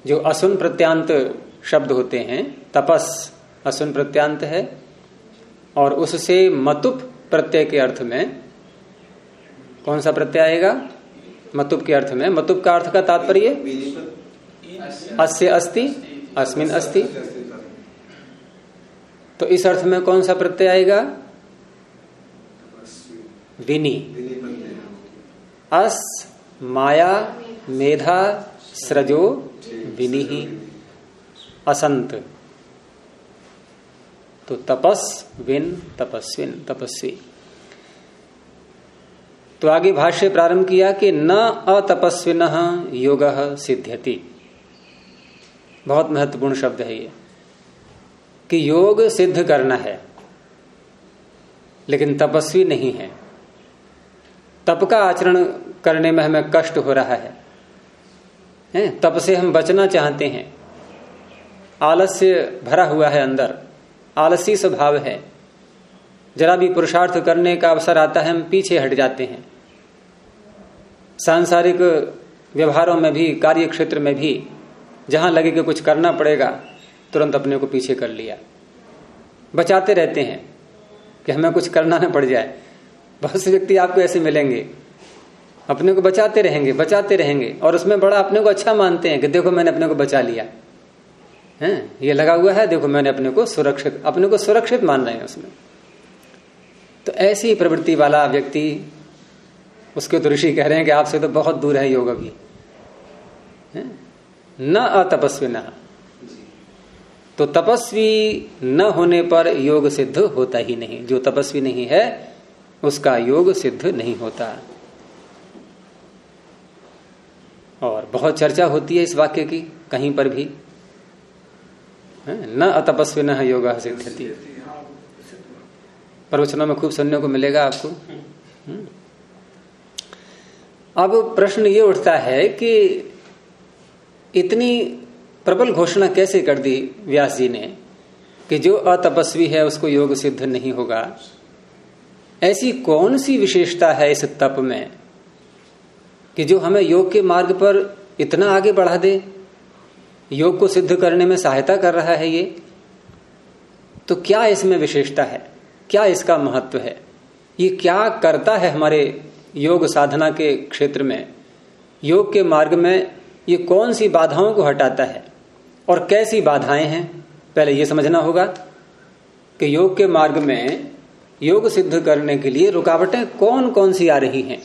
जो असुन प्रत्यांत शब्द होते हैं, तपस असुन प्रत्यांत है, और उससे मतुप प्रत्यय के अर्थ में, कौन सा प्रत्यय आएगा? मतुप के अर्थ में। मतुप का अर्थ का तात्पर्य? अस्य अस्ति, अस्मिन अस्ति। तो इस अर्थ में कौन सा प्रत्यय आएगा? विनी। अस, माया, मेधा सृजो विनी। असंत। तो तपस विन तपस्विन तपस्वी। तो आगे भाष्य प्रारंभ किया कि न अतपस्विन योग सिद्ध्यति। बहुत महत्वपूर्ण शब्द है ये। कि योग सिद्ध करना है लेकिन तपस्वी नहीं है। तप का आचरण करने में हमें कष्ट हो रहा है, है? तप से हम बचना चाहते हैं। आलस्य भरा हुआ है अंदर। आलसी स्वभाव है। जरा भी पुरुषार्थ करने का अवसर आता है, हम पीछे हट जाते हैं। सांसारिक व्यवहारों में भी कार्य क्षेत्र में भी, जहाँ लगे कि कुछ करना पड़ेगा, तुरंत अपने को पीछे कर लिया। बचाते रहते हैं कि हमें कुछ करना ना पड़ जाए। बहुत से व्यक्ति आपको ऐसे मिलेंगे। अपने को बचाते रहेंगे बचाते रहेंगे, और उसमें बड़ा अपने को अच्छा मानते हैं कि देखो मैंने अपने को बचा लिया। है? ये लगा हुआ है, देखो मैंने अपने को सुरक्षित, अपने को सुरक्षित मान रहे हैं उसमें। तो ऐसी प्रवृत्ति वाला व्यक्ति, उसके तो ऋषि कह रहे हैं कि आपसे तो बहुत दूर है योग अभी। न अतपस्वी न। तो तपस्वी न होने पर योग सिद्ध होता ही नहीं। जो तपस्वी नहीं है, उसका योग सिद्ध नहीं होता। और बहुत चर्चा होती है इस वाक्य की, कहीं पर भी। न अतपस्वी न योग सिद्धति प्रवचनों में खूब सुनने को मिलेगा आपको। हम्म। अब प्रश्न ये उठता है कि इतनी प्रबल घोषणा कैसे कर दी व्यास जी ने कि जो अतपस्वी है उसको योग सिद्ध नहीं होगा? ऐसी कौन सी विशेषता है इस तप में कि जो हमें योग के मार्ग पर इतना आगे बढ़ा दे? योग को सिद्ध करने में सहायता कर रहा है ये। तो क्या इसमें विशेषता है? क्या इसका महत्व है? ये क्या करता है हमारे योग साधना के क्षेत्र में? योग के मार्ग में ये कौन सी बाधाओं को हटाता है? और कैसी बाधाएँ हैं? पहले ये समझना होगा कि योग के मार्ग में योग सिद्ध करने के लिए रुकावटें कौन कौन सी आ रही हैं?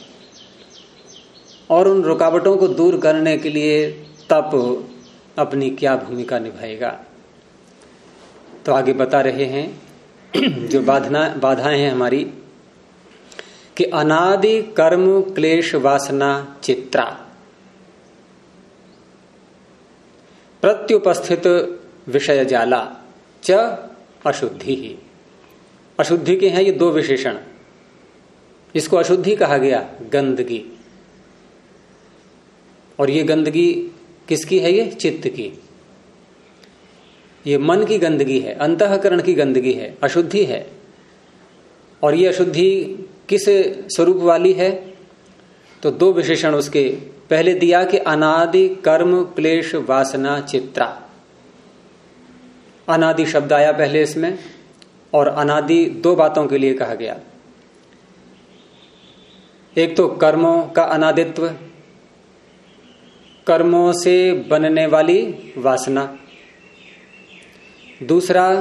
और उन रुकावटों को दूर करने के लिए तप अपनी क्या भूमिका निभाएगा? तो आगे बता रहे हैं, जो बाधना, बाधाएँ हैं हमारी, कि अनादि कर्म क्लेश वासना चित्रा। प्रत्युपस्थित विषय जाला च अशुद्धि ही। अशुद्धि के हैं ये दो विशेषण। इसको अशुद्धि कहा गया, गंदगी। और ये गंदगी किसकी है ये? चित्त की। ये मन की गंदगी है, अंतकरण की गंदगी है, अशुद्धि है। और ये अशुद्धि किस स्वरूप वाली है? तो दो विशेषण उसके। पहले दिया कि अनादि, कर्म, क्लेश, वासना, चित्रा। अनादि शब्द आया पहले इसमें, और अनादि दो बातों के लिए कहा गया। एक तो कर्मों का अनादित्व कर्मों से बनने वाली वासना। दूसरा,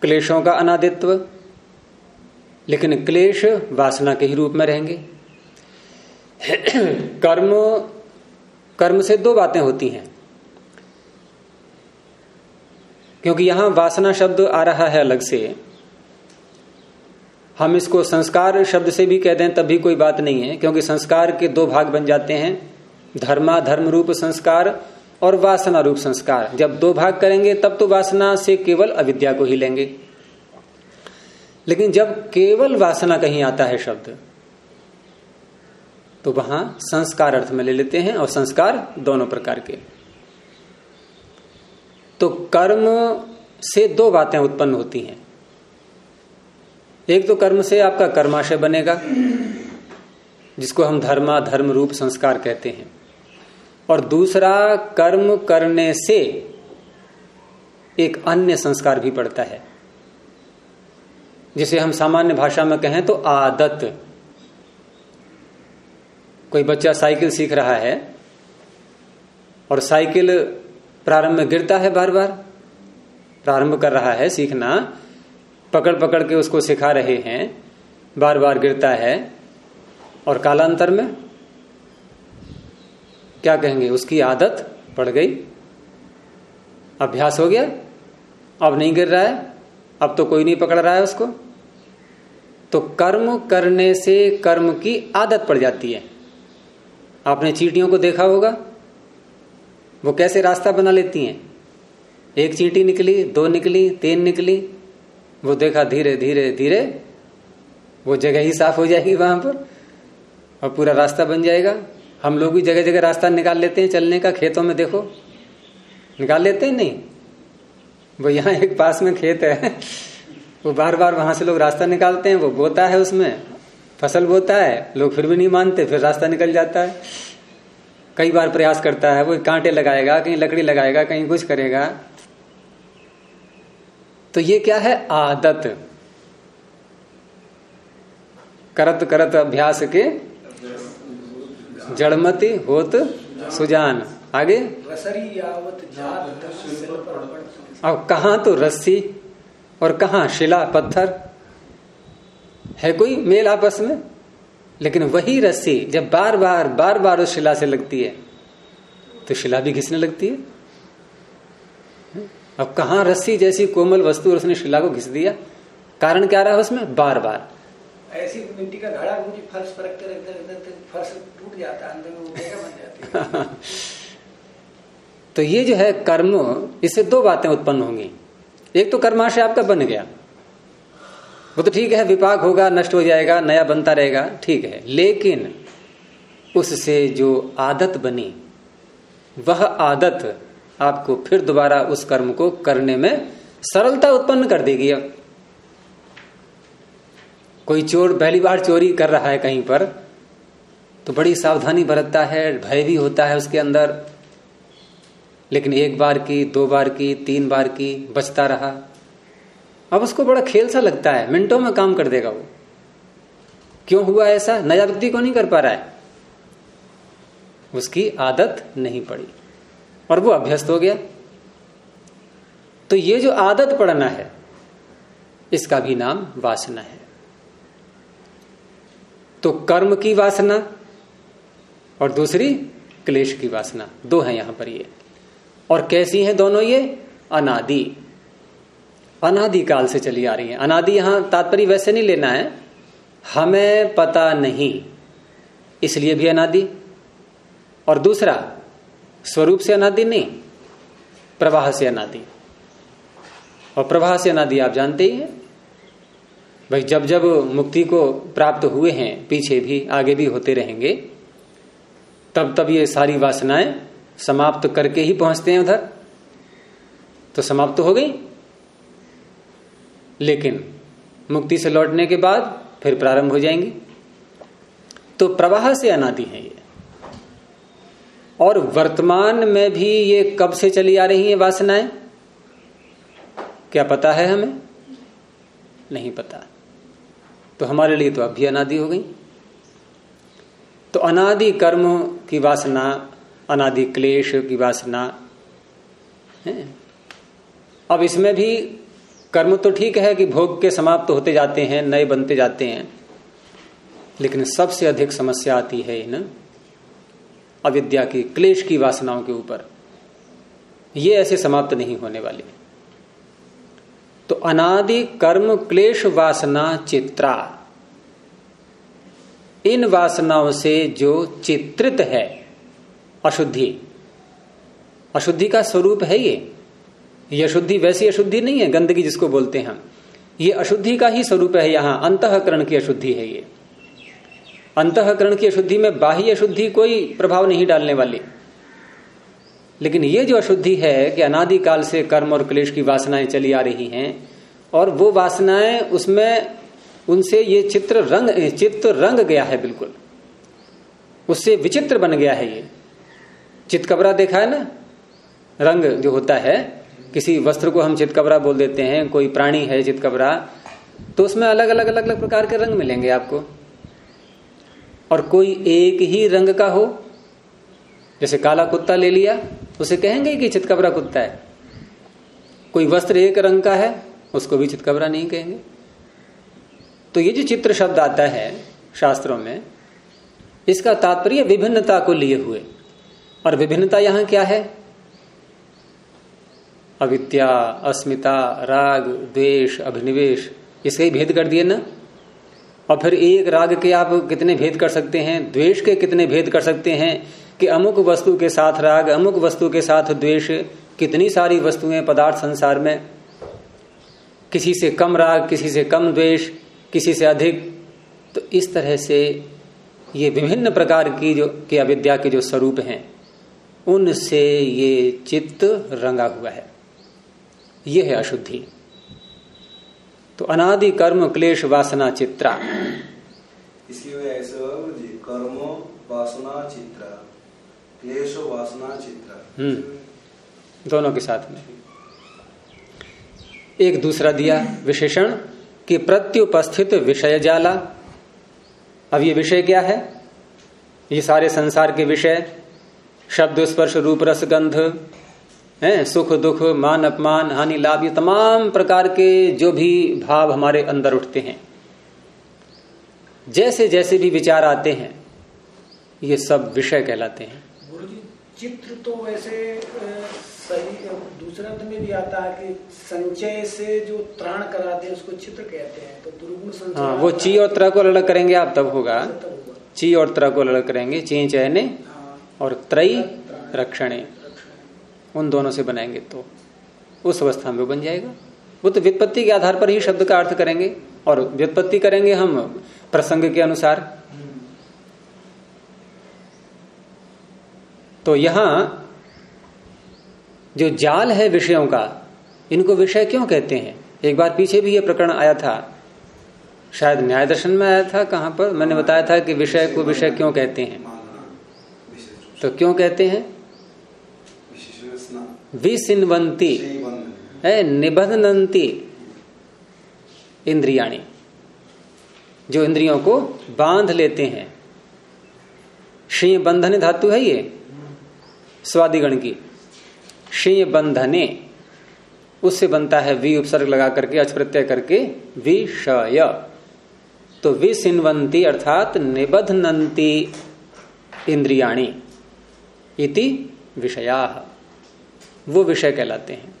क्लेशों का अनादित्व। लेकिन क्लेश वासना के ही रूप में रहेंगे। कर्म कर्म से दो बातें होती हैं। क्योंकि यहाँ वासना शब्द आ रहा है अलग से। हम इसको संस्कार शब्द से भी कह दें तब भी कोई बात नहीं है, क्योंकि संस्कार के दो भाग बन जाते हैं। धर्मा धर्म रूप संस्कार और वासना रूप संस्कार। जब दो भाग करेंगे, तब तो वासना से केवल अविद्या को ही लेंगे। लेकिन जब केवल वासना कहीं आता है शब्द तो वहाँ संस्कार अर्थ में ले लेते हैं और संस्कार दोनों प्रकार के। तो कर्म से दो बातें उत्पन्न होती हैं। एक तो कर्म से आपका कर्माशय बनेगा, जिसको हम धर्मा धर्म रूप संस्कार कहते हैं। और दूसरा कर्म करने से एक अन्य संस्कार भी पड़ता है। जिसे हम सामान्य भाषा में कहें तो आदत। कोई बच्चा साइकिल सीख रहा है और साइकिल प्रारंभ में गिरता है बार बार प्रारंभ कर रहा है सीखना पकड़ पकड़ के उसको सिखा रहे हैं बार बार गिरता है और कालांतर में क्या कहेंगे, उसकी आदत पड़ गई। अभ्यास हो गया, अब नहीं गिर रहा है, अब तो कोई नहीं पकड़ रहा है उसको। तो कर्म करने से कर्म की आदत पड़ जाती है। आपने चीटियों को देखा होगा, वो कैसे रास्ता बना लेती हैं। एक चींटी निकली, दो निकली, तीन निकली, वो देखा धीरे धीरे धीरे, वो जगह ही साफ़ हो जाएगी वहाँ पर, और पूरा रास्ता बन जाएगा। हम लोग भी जगह जगह रास्ता निकाल लेते हैं, चलने का खेतों में देखो। निकाल लेते हैं? नहीं। वो यहाँ एक पास में खेत है। वो बार बार वहाँ से लोग रास्ता निकालते हैं, वो बोता है उसमें। फ़सल बोता है, लोग फिर भी नहीं मानते, फिर रास्ता निकल जाता है। कई बार प्रयास करता है, वो कांटे लगाएगा, कहीं लकड़ी लगाएगा, कहीं कुछ करेगा। तो ये क्या है? आदत। करत करत अभ्यास के जड़मति होत सुजान। आगे? अब कहा तो रस्सी और कहा शिला पत्थर? है कोई मेल आपस में? लेकिन वही रस्सी जब बार बार बार बार उस शिला से लगती है तो शिला भी घिसने लगती है? अब कहा रस्सी जैसी कोमल वस्तु और उसने शिला को घिस दिया? कारण क्या रहा उसमें? बार बार ऐसी मिट्टी का घड़ा मुझे फर्श परखते रखते रखते फर्श टूट जाता है अंदर में वो बन जाती तो ये जो है कर्म, इससे दो बातें उत्पन्न होंगी। एक तो कर्माशय आपका बन गया। वो तो ठीक है, विपाक होगा, नष्ट हो जाएगा, नया बनता रहेगा, ठीक है। लेकिन उससे जो आदत बनी, वह आदत आपको फिर दोबारा उस कर्म को करने में सरलता उत्पन्न कर देगी। अब कोई चोर पहली बार चोरी कर रहा है कहीं पर तो बड़ी सावधानी बरतता है, भय भी होता है उसके अंदर। लेकिन एक बार की, दो बार की, तीन बार की, बचता रहा। अब उसको बड़ा खेल सा लगता है, मिनटों में काम कर देगा वो। क्यों हुआ ऐसा? नया व्यक्ति को नहीं कर पा रहा है? उसकी आदत नहीं पड़ी। और वो अभ्यस्त हो गया। तो ये जो आदत पड़ना है, इसका भी नाम वासना है। तो कर्म की वासना और दूसरी क्लेश की वासना। दो है यहाँ पर ये। और कैसी हैं दोनों ये? अनादि। अनादि काल से चली आ रही है। अनादि यहाँ तात्पर्य वैसे नहीं लेना है। हमें पता नहीं। इसलिए भी अनादि। और दूसरा, स्वरूप से अनादि नहीं, प्रवाह से अनादि। और प्रवाह से अनादि आप जानते ही हैं। भाई, जब जब मुक्ति को प्राप्त हुए हैं, पीछे भी, आगे भी होते रहेंगे, तब तब ये सारी वासनाएँ समाप्त करके ही पहुँचते हैं उधर। तो समाप्त हो गई। लेकिन मुक्ति से लौटने के बाद फिर प्रारंभ हो जाएँगे। तो प्रवाह से अनादि है ये। और वर्तमान में भी ये कब से चली आ रही है वासनाएँ? क्या पता है हमें? नहीं पता। तो हमारे लिए तो अब भी अनादि हो गई। तो अनादि कर्म की वासना, अनादि क्लेश की वासना, है? अब इसमें भी कर्म तो ठीक है कि भोग के समाप्त तो होते जाते हैं, नए बनते जाते हैं, लेकिन सबसे अधिक समस्या आती है इन अविद्या की, क्लेश की वासनाओं के ऊपर। ये ऐसे समाप्त नहीं होने वाले। तो अनादि कर्म क्लेश वासना चित्रा। इन वासनाओं से जो चित्रित है, अशुद्धि। अशुद्धि का स्वरूप है ये। ये अशुद्धि वैसी अशुद्धि नहीं है, गंदगी जिसको बोलते हैं ये अशुद्धि का ही स्वरूप है यहाँ, अंतकरण की अशुद्धि है ये। अंतकरण की अशुद्धि में बाह्य अशुद्धि कोई प्रभाव नहीं डालने वाली। लेकिन ये जो अशुद्धि है कि अनादिकाल से कर्म और क्लेश की वासनाएँ चली आ रही हैं, और वो वासनाएँ उसमें, उनसे ये चित्र रंग चित्र रंग गया है बिल्कुल। उससे विचित्र बन गया है ये। चितकबरा देखा है ना? रंग जो होता है, किसी वस्त्र को हम चितकबरा बोल देते हैं, कोई प्राणी है चितकबरा तो उसमें अलग अलग अलग अलग प्रकार के रंग मिलेंगे आपको। और कोई एक ही रंग का हो जैसे काला कुत्ता ले लिया, उसे कहेंगे कि चितकबरा कुत्ता है। कोई वस्त्र एक रंग का है, उसको भी चितकबरा नहीं कहेंगे। तो ये जो चित्र शब्द आता है शास्त्रों में, इसका तात्पर्य विभिन्नता को लिए हुए। और विभिन्नता यहाँ क्या है? अविद्या, अस्मिता, राग, द्वेष, अभिनिवेश इसे ही भेद कर दिए ना? और फिर एक राग के आप कितने भेद कर सकते हैं, द्वेष के कितने भेद कर सकते हैं कि अमुक वस्तु के साथ राग, अमुक वस्तु के साथ द्वेष, कितनी सारी वस्तुएँ पदार्थ संसार में? किसी से कम राग, किसी से कम द्वेष, किसी से अधिक। तो इस तरह से ये विभिन्न प्रकार की जो, कि अविद्या के जो स्वरूप हैं, उनसे ये चित्त रंगा हुआ है। यह है अशुद्धि। तो अनादि कर्म क्लेश वासना चित्रा। इसी ऐसे कर्म वासना चित्रा। क्लेश वासना चित्रा। हम्म। दोनों के साथ में। एक दूसरा दिया विशेषण कि प्रत्युपस्थित विषय जाला। अब ये विषय क्या है? ये सारे संसार के विषय शब्द स्पर्श रूप रस गंध है सुख दुख मान अपमान हानि लाभ ये तमाम प्रकार के जो भी भाव हमारे अंदर उठते हैं। जैसे जैसे भी विचार आते हैं ये सब विषय कहलाते हैं। चित्र तो वैसे सही दूसरा में भी आता है कि संचय से जो त्राण कराते हैं उसको चित्र कहते हैं। तो दुर्गुण संचय हाँ वो ची और त्र को अलग करेंगे आप तब होगा। ची और त्र को अलग करेंगे ची चयने हाँ, और त्रयी। रक्षणे। उन दोनों से बनाएँगे तो उस अवस्था में वो बन जाएगा। वो तो व्युत्पत्ति के आधार पर ही शब्द का अर्थ करेंगे और व्युत्पत्ति करेंगे हम प्रसंग के अनुसार। तो यहाँ जो जाल है विषयों का, इनको विषय क्यों कहते हैं? एक बार पीछे भी यह प्रकरण आया था। शायद न्याय दर्शन में आया था, कहाँ पर? मैंने बताया था कि विषय को विषय क्यों कहते हैं? तो क्यों कहते हैं? विसिन्वंती है निबंधनती इंद्रियाणी। जो इंद्रियों को बाँध लेते हैं। श्री बंधन धातु है ये स्वादिगण की। श्री बंधने उससे बनता है वी उपसर्ग लगा करके अच प्रत्यय करके विषय। तो विसिन्वंती अर्थात निबधनती इंद्रियाणी इति विषया। वो विषय कहलाते हैं।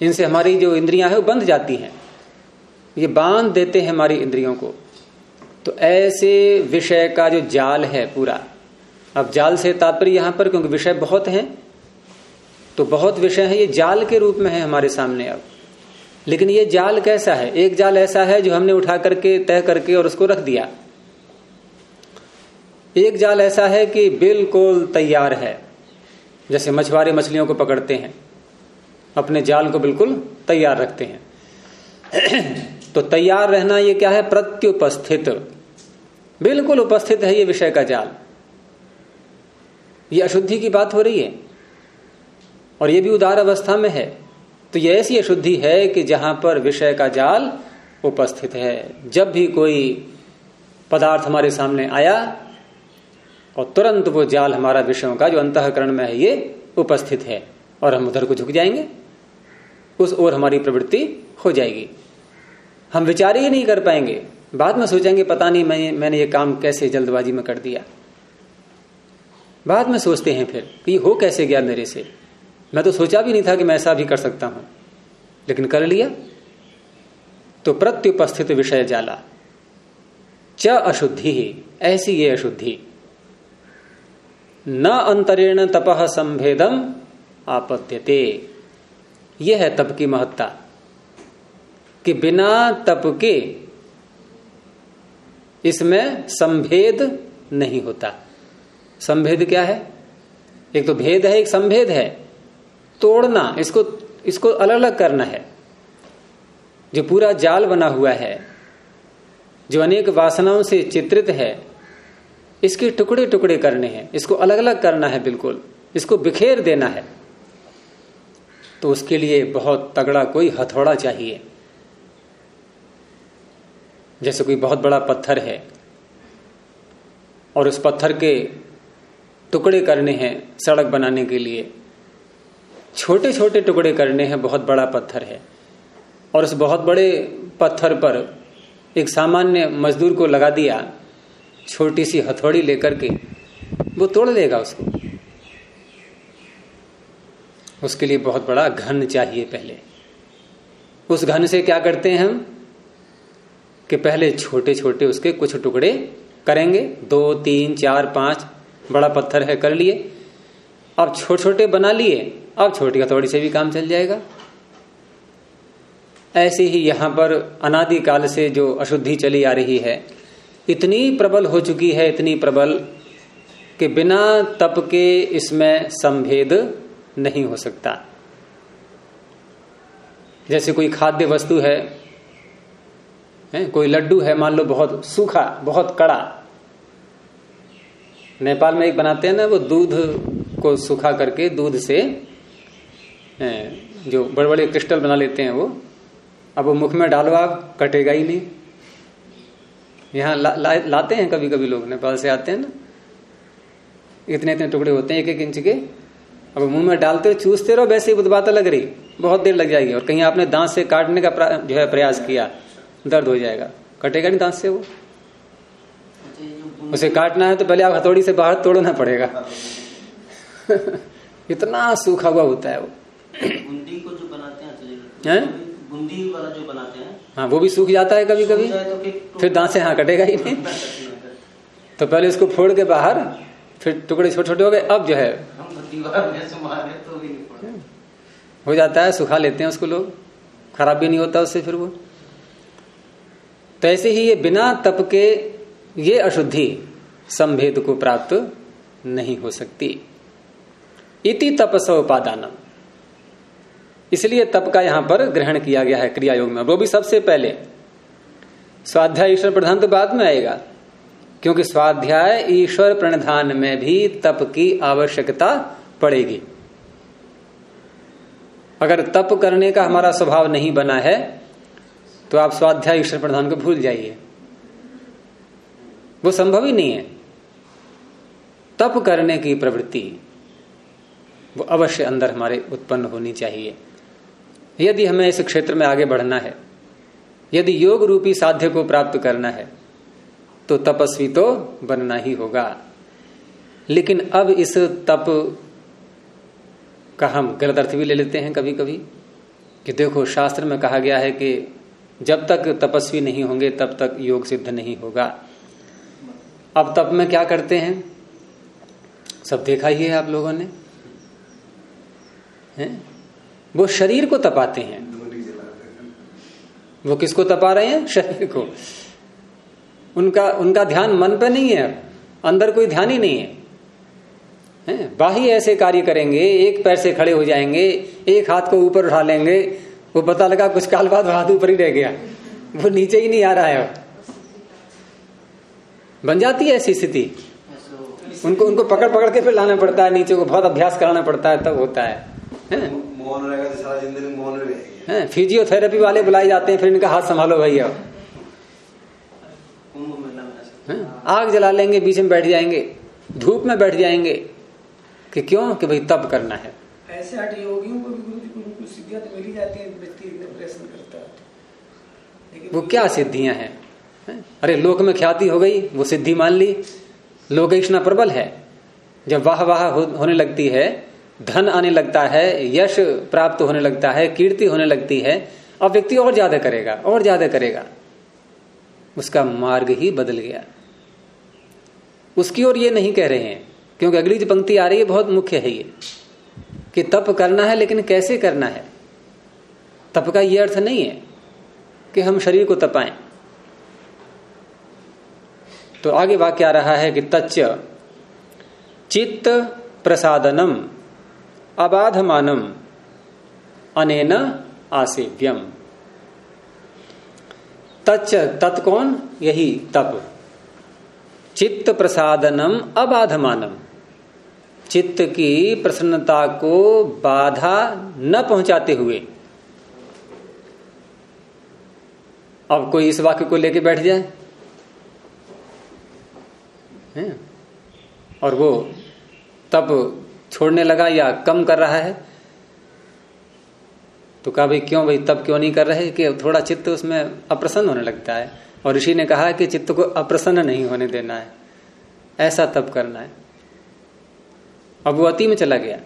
इनसे हमारी जो इंद्रियाँ हैं, वो बंध जाती हैं। ये बाँध देते हैं हमारी इंद्रियों को। तो ऐसे विषय का जो जाल है पूरा, अब जाल से तात्पर्य यहाँ पर, क्योंकि विषय बहुत हैं तो बहुत विषय है, ये जाल के रूप में है हमारे सामने अब। लेकिन ये जाल कैसा है? एक जाल ऐसा है जो हमने उठा करके तय करके और उसको रख दिया। एक जाल ऐसा है कि बिल्कुल तैयार है। जैसे मछुआरे मछलियों को पकड़ते हैं, अपने जाल को बिल्कुल तैयार रखते हैं। तो तैयार रहना ये क्या है? प्रत्युपस्थित। बिल्कुल उपस्थित है ये विषय का जाल। ये अशुद्धि की बात हो रही है, और ये भी उदार अवस्था में है। तो ये ऐसी अशुद्धि है कि जहाँ पर विषय का जाल उपस्थित है। जब भी कोई पदार्थ हमारे सामने आया और तुरंत वो जाल हमारा विषयों का जो अंतकरण में है, ये उपस्थित है और हम उधर को झुक जाएँगे। उस ओर हमारी प्रवृत्ति हो जाएगी। हम विचार ही नहीं कर पाएँगे। बाद में सोचेंगे, पता नहीं, मैं मैंने ये काम कैसे जल्दबाजी में कर दिया? बाद में सोचते हैं फिर कि हो कैसे गया मेरे से? मैं तो सोचा भी नहीं था कि मैं ऐसा भी कर सकता हूँ, लेकिन कर लिया। तो प्रत्युपस्थित विषय जाला। च अशुद्धि ही, ऐसी ये अशुद्धि। न अंतरेण तपह संभेदम आपत्यते। यह है तप की महत्ता। कि बिना तप के इसमें संभेद नहीं होता। संभेद क्या है? एक तो भेद है, एक संभेद है। तोड़ना, इसको इसको अलग अलग करना है। जो पूरा जाल बना हुआ है, जो अनेक वासनाओं से चित्रित है इसके टुकड़े टुकड़े करने हैं। इसको अलग अलग करना है, बिल्कुल। इसको बिखेर देना है। तो उसके लिए बहुत तगड़ा कोई हथौड़ा चाहिए। जैसे कोई बहुत बड़ा पत्थर है और उस पत्थर के टुकड़े करने हैं सड़क बनाने के लिए। छोटे छोटे टुकड़े करने हैं, बहुत बड़ा पत्थर है। और उस बहुत बड़े पत्थर पर एक सामान्य मजदूर को लगा दिया छोटी सी हथौड़ी लेकर के वो तोड़ लेगा उसको। उसके लिए बहुत बड़ा घन चाहिए पहले। उस घन से क्या करते हैं हम? कि पहले छोटे छोटे उसके कुछ टुकड़े करेंगे। दो, तीन, चार, पाँच, बड़ा पत्थर है, कर लिए। अब छोटे छोटे बना लिए। अब छोटी हथौड़ी से भी काम चल जाएगा। ऐसे ही यहाँ पर अनादिकाल से जो अशुद्धि चली आ रही है इतनी प्रबल हो चुकी है इतनी प्रबल कि बिना तप के इसमें संभेद नहीं हो सकता। जैसे कोई खाद्य वस्तु है, है कोई लड्डू है मान लो बहुत सूखा बहुत कड़ा। नेपाल में एक बनाते हैं ना वो दूध को सूखा करके दूध से जो बड़े बड़े क्रिस्टल बना लेते हैं वो। अब वो मुख में डालो आप कटेगा ही नहीं। यहाँ ला, ला, लाते हैं कभी कभी लोग नेपाल से आते हैं ना। इतने इतने टुकड़े होते हैं एक एक इंच के। अब मुँह में डालते हो चूसते रहो वैसे ही बुधबाता लग रही। बहुत देर लग जाएगी और कहीं आपने दांत से काटने का जो है प्रयास किया दर्द हो जाएगा। कटेगा नहीं दांत से वो? उसे काटना है तो पहले आप हथौड़ी से बाहर तोड़ना पड़ेगा। इतना सूखा हुआ होता है वो। बूंदी को जो बनाते हैं हैं? बूंदी वाला जो बनाते हैं वो भी सूख जाता है कभी कभी तो फिर फिर दांत से हाँ कटेगा ही नहीं। तो पहले इसको फोड़ के बाहर फिर टुकड़े छोटे छोटे हो गए अब जो है हम तो तो हो जाता है सुखा लेते हैं उसको लोग। खराब भी नहीं होता उससे फिर वो। तो ऐसे ही ये बिना तप के ये अशुद्धि संभेद को प्राप्त नहीं हो सकती। इति तपस उपादानम। इसलिए तप का यहाँ पर ग्रहण किया गया है क्रिया योग में वो भी सबसे पहले। स्वाध्याय ईश्वर प्रधान तो बाद में आएगा, क्योंकि स्वाध्याय ईश्वर प्रणधान में भी तप की आवश्यकता पड़ेगी। अगर तप करने का हमारा स्वभाव नहीं बना है तो आप स्वाध्याय ईश्वर प्रधान को भूल जाइए। वो संभव ही नहीं है। तप करने की प्रवृत्ति वो अवश्य अंदर हमारे उत्पन्न होनी चाहिए। यदि हमें इस क्षेत्र में आगे बढ़ना है, यदि योग रूपी साध्य को प्राप्त करना है तो तपस्वी तो बनना ही होगा। लेकिन अब इस तप का हम गलत अर्थ भी ले लेते हैं कभी कभी कि देखो, शास्त्र में कहा गया है कि जब तक तपस्वी नहीं होंगे, तब तक योग सिद्ध नहीं होगा। अब तप में क्या करते हैं? सब देखा ही है आप लोगों ने? हैं? वो शरीर को तपाते हैं। वो किसको तपा रहे हैं? शरीर को। उनका उनका ध्यान मन पे नहीं है। अंदर कोई ध्यान ही नहीं है। हैं? बाही ऐसे कार्य करेंगे, एक पैर से खड़े हो जाएँगे, एक हाथ को ऊपर उठा लेंगे, वो पता लगा कुछ काल बाद हाथ ऊपर ही रह गया। वो नीचे ही नहीं आ रहा है। बन जाती है ऐसी स्थिति। उनको उनको पकड़ पकड़ के फिर लाना पड़ता है, नीचे को बहुत अभ्यास कराना पड़ता है, तब होता है। हैं? मौन रहेगा तो सारा ज़िंदगी मौन में रहेगी। फिजियोथेरेपी वाले बुलाए जाते हैं फिर इनका हाथ संभालो भैया कुंभ मेला में ऐसे हैं? आग जला लेंगे बीच में बैठ जाएँगे धूप में बैठ जाएँगे कि क्यों? कि भाई तब करना है। ऐसे हट योगियों को भी सिद्धियाँ तो मिल जाती है व्यक्ति प्रयत्न करता है। वो क्या सिद्धियाँ हैं? हैं? अरे लोक में ख्याति हो गई वो सिद्धि मान ली। लोक इतना प्रबल है। जब वाह वाह हो, होने लगती है धन आने लगता है, यश प्राप्त होने लगता है, कीर्ति होने लगती है, अब व्यक्ति और ज़्यादा करेगा, और ज़्यादा करेगा। उसका मार्ग ही बदल गया। उसकी ओर ये नहीं कह रहे हैं, क्योंकि अगली जो पंक्ति आ रही है, बहुत मुख्य है ये, कि तप करना है, लेकिन कैसे करना है? तप का ये अर्थ नहीं है कि हम शरीर को तपाएँ। तो आगे वाक्य आ रहा है कि तच्च चित्त प्रसादनम। अबाधमानम, अनेन आसेव्यम। तच्च तत्कौन यही तप। चित्त प्रसादनम अबाधमानम। चित्त की प्रसन्नता को बाधा न पहुंचाते हुए। अब कोई इस वाक्य को लेके बैठ जाए? और वो तब छोड़ने लगा या कम कर रहा है? तो कहा, भाई क्यों, भाई तब क्यों नहीं कर रहे? कि थोड़ा चित्त उसमें अप्रसन्न होने लगता है। और ऋषि ने कहा कि चित्त को अप्रसन्न नहीं होने देना है। ऐसा तब करना है। अब वो अति में चला गया।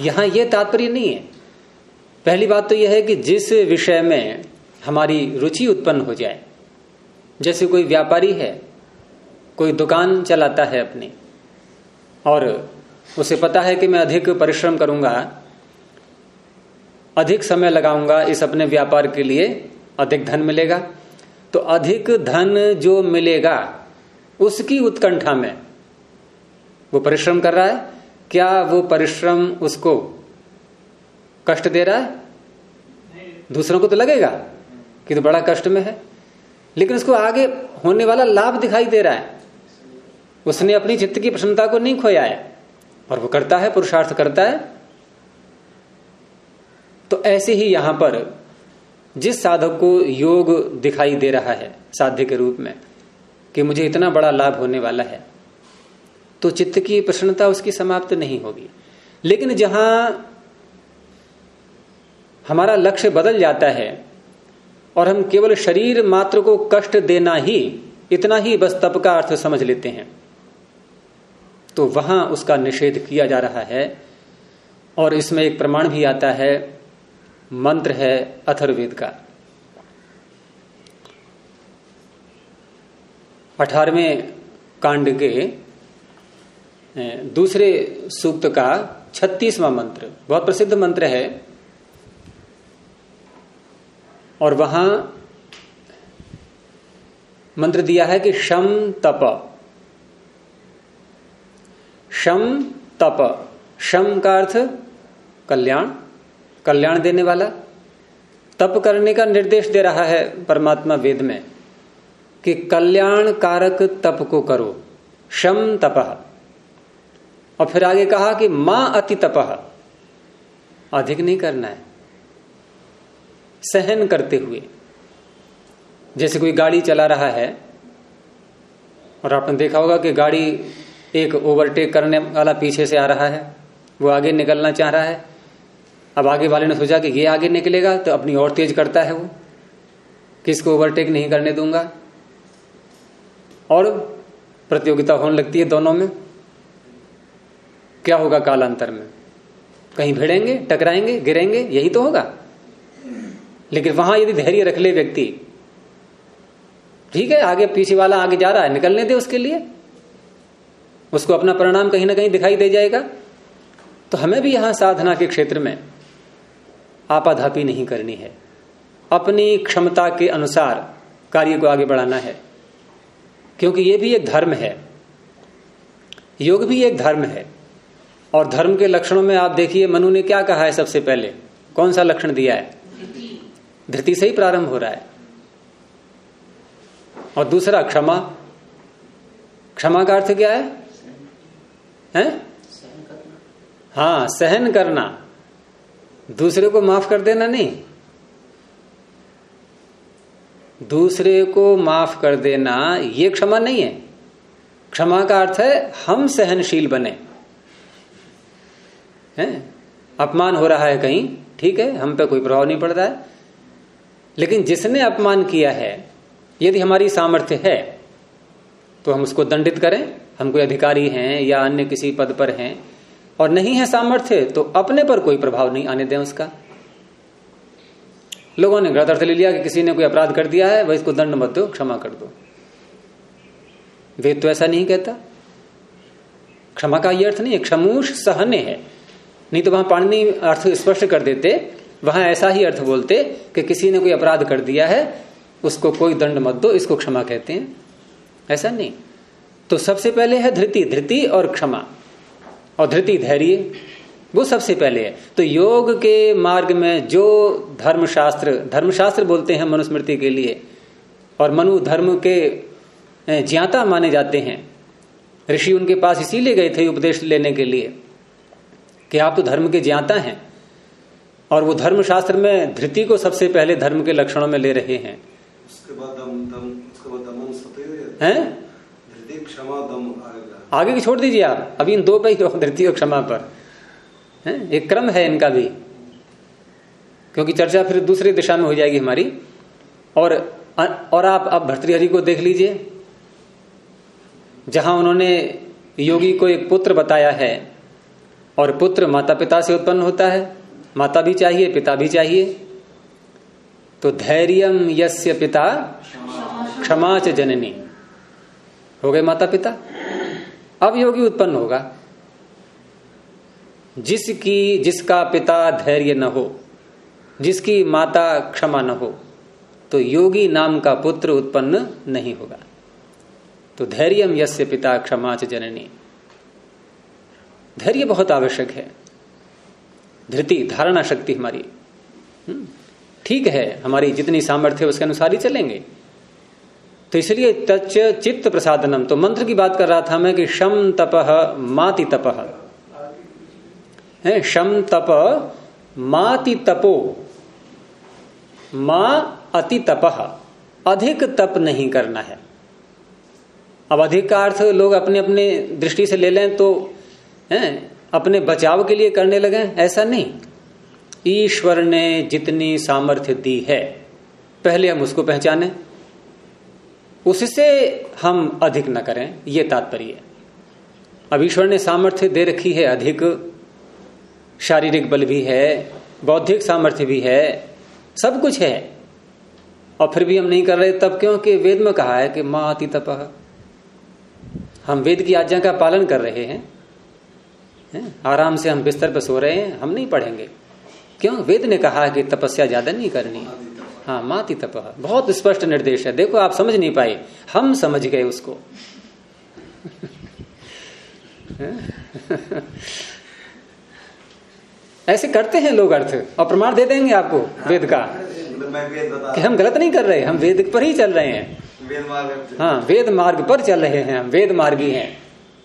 यहाँ यह तात्पर्य नहीं है। पहली बात तो यह है कि जिस विषय में हमारी रुचि उत्पन्न हो जाए, जैसे कोई व्यापारी है, कोई दुकान चलाता है अपनी और उसे पता है कि मैं अधिक परिश्रम करूँगा, अधिक समय लगाऊँगा, इस अपने व्यापार के लिए अधिक धन मिलेगा। तो अधिक धन जो मिलेगा, उसकी उत्कंठा में वो परिश्रम कर रहा है। क्या वो परिश्रम उसको कष्ट दे रहा है? दूसरों को तो लगेगा कि तो बड़ा कष्ट में है, लेकिन उसको आगे होने वाला लाभ दिखाई दे रहा है। उसने अपनी चित्त की प्रसन्नता को नहीं खोया है। और वो करता है, पुरुषार्थ करता है। तो ऐसे ही यहाँ पर जिस साधक को योग दिखाई दे रहा है, साध्य के रूप में, कि मुझे इतना बड़ा लाभ होने वाला है तो चित्त की प्रसन्नता उसकी समाप्त नहीं होगी। लेकिन जहाँ हमारा लक्ष्य बदल जाता है, और हम केवल शरीर मात्र को कष्ट देना ही, इतना ही बस तप का अर्थ समझ लेते हैं। तो वहाँ उसका निषेध किया जा रहा है। और इसमें एक प्रमाण भी आता है, मंत्र है अथर्वेद का। अठारहवें कांड के दूसरे सूक्त का छत्तीसवां मंत्र, बहुत प्रसिद्ध मंत्र है। और वहाँ मंत्र दिया है कि शम तप। शम तप। शम का अर्थ कल्याण कल्याण देने वाला। तप करने का निर्देश दे रहा है परमात्मा वेद में कि कल्याण कारक तप को करो। शम तप। और फिर आगे कहा कि माँ अति तप। अधिक नहीं करना है। सहन करते हुए। जैसे कोई गाड़ी चला रहा है और आपने देखा होगा कि गाड़ी एक ओवरटेक करने वाला पीछे से आ रहा है। वो आगे निकलना चाह रहा है। अब आगे वाले ने सोचा कि ये आगे निकलेगा तो अपनी और तेज करता है वो। किसको ओवरटेक नहीं करने दूँगा? और प्रतियोगिता होने लगती है दोनों में। क्या होगा कालांतर में? कहीं भिड़ेंगे, टकराएँगे, गिरेंगे, यही तो होगा। लेकिन वहाँ यदि धैर्य रख ले व्यक्ति, ठीक है, आगे पीछे वाला आगे जा रहा है, निकलने दे उसके लिए। उसको अपना परिणाम कहीं ना कहीं दिखाई दे जाएगा। तो हमें भी यहाँ साधना के क्षेत्र में आपाधापी नहीं करनी है। अपनी क्षमता के अनुसार कार्य को आगे बढ़ाना है। क्योंकि यह भी एक धर्म है। योग भी एक धर्म है। और धर्म के लक्षणों में आप देखिए, मनु ने क्या कहा है सबसे पहले? कौन सा लक्षण दिया है? धृति से ही प्रारंभ हो रहा है। और दूसरा क्षमा। क्षमा का अर्थ क्या है? हैं? हाँ सहन करना। दूसरे को माफ़ कर देना नहीं। दूसरे को माफ़ कर देना, ये क्षमा नहीं है। क्षमा का अर्थ है, हम सहनशील बने। हैं? अपमान हो रहा है कहीं, ठीक है, हम पे कोई प्रभाव नहीं पड़ रहा है। लेकिन जिसने अपमान किया है, यदि हमारी सामर्थ्य है तो हम उसको दंडित करें। हम कोई अधिकारी हैं या अन्य किसी पद पर हैं और नहीं है सामर्थ्य तो अपने पर कोई प्रभाव नहीं आने दें उसका। लोगों ने गलत अर्थ ले लिया कि किसी ने कोई अपराध कर दिया है, वह इसको दंड मत दो, क्षमा कर दो। वेद तो ऐसा नहीं कहता। क्षमा का यह अर्थ नहीं है, क्षमूष सहने है। नहीं तो वहाँ पाणनी अर्थ स्पष्ट कर देते, वहाँ ऐसा ही अर्थ बोलते कि किसी ने कोई अपराध कर दिया है, उसको कोई दंड मत दो, इसको क्षमा कहते हैं। ऐसा नहीं। तो सबसे पहले है धृति धृति और क्षमा। और धृति धैर्य वो सबसे पहले है। तो योग के मार्ग में जो धर्मशास्त्र धर्मशास्त्र बोलते हैं मनुस्मृति के लिए और मनु धर्म के ज्ञाता माने जाते हैं ऋषि उनके पास इसीलिए गए थे उपदेश लेने के लिए कि आप तो धर्म के ज्ञाता हैं और वो धर्मशास्त्र में धृति को सबसे पहले धर्म के लक्षणों में ले रहे हैं। उसके बाद दम दम उसके बाद दमन सत्य हैं? क्षमा दम आएगा। आगे की छोड़ दीजिए आप। अभी इन दो पे ही धृति और क्षमा पर। है? एक क्रम है इनका भी। क्योंकि चर्चा फिर दूसरी दिशा में हो जाएगी हमारी। और और आप अब भर्तृहरि को देख लीजिए। जहाँ उन्होंने योगी को एक पुत्र बताया है और पुत्र माता पिता से उत्पन्न होता है। माता भी चाहिए पिता भी चाहिए। तो धैर्यम यस्य पिता क्षमा च जननी। हो गए माता पिता अब योगी उत्पन्न होगा। जिसकी जिसका पिता धैर्य न हो जिसकी माता क्षमा न हो तो योगी नाम का पुत्र उत्पन्न नहीं होगा। तो धैर्यम यस्य पिता क्षमा च जननी। धैर्य बहुत आवश्यक है। धृति धारणा शक्ति हमारी। हम्म, ठीक है हमारी जितनी सामर्थ्य उसके अनुसार ही चलेंगे। तो इसलिए तच चित्त प्रसादनम तो मंत्र की बात कर रहा था मैं कि शम तप माति तप। है, शम तप माति तपो, मा अति तप। अधिक तप नहीं करना है। अब अधिक का अर्थ लोग अपने अपने दृष्टि से ले लें तो है, अपने बचाव के लिए करने लगे, ऐसा नहीं। ईश्वर ने जितनी सामर्थ्य दी है, पहले हम उसको पहचाने। उससे हम अधिक न करें, ये तात्पर्य है। अब ईश्वर ने सामर्थ्य दे रखी है अधिक, शारीरिक बल भी है, बौद्धिक सामर्थ्य भी है, सब कुछ है। और फिर भी हम नहीं कर रहे, तब क्योंकि वेद में कहा है कि माँ अति तप। हम वेद की आज्ञा का पालन कर रहे हैं, है? आराम से हम बिस्तर पर सो रहे हैं, हम नहीं पढ़ेंगे। क्यों? वेद ने कहा है कि तपस्या ज़्यादा नहीं करनी। हाँ माति तप बहुत स्पष्ट निर्देश है। देखो, आप समझ नहीं पाए। हम समझ गए उसको। ऐसे करते हैं लोग अर्थ। और प्रमाण दे देंगे आपको, वेद का। कि हम गलत नहीं कर रहे, हम वेद पर ही चल रहे हैं। वेद मार्ग हाँ वेद मार्ग पर चल रहे हैं हम। वेद मार्गी हैं।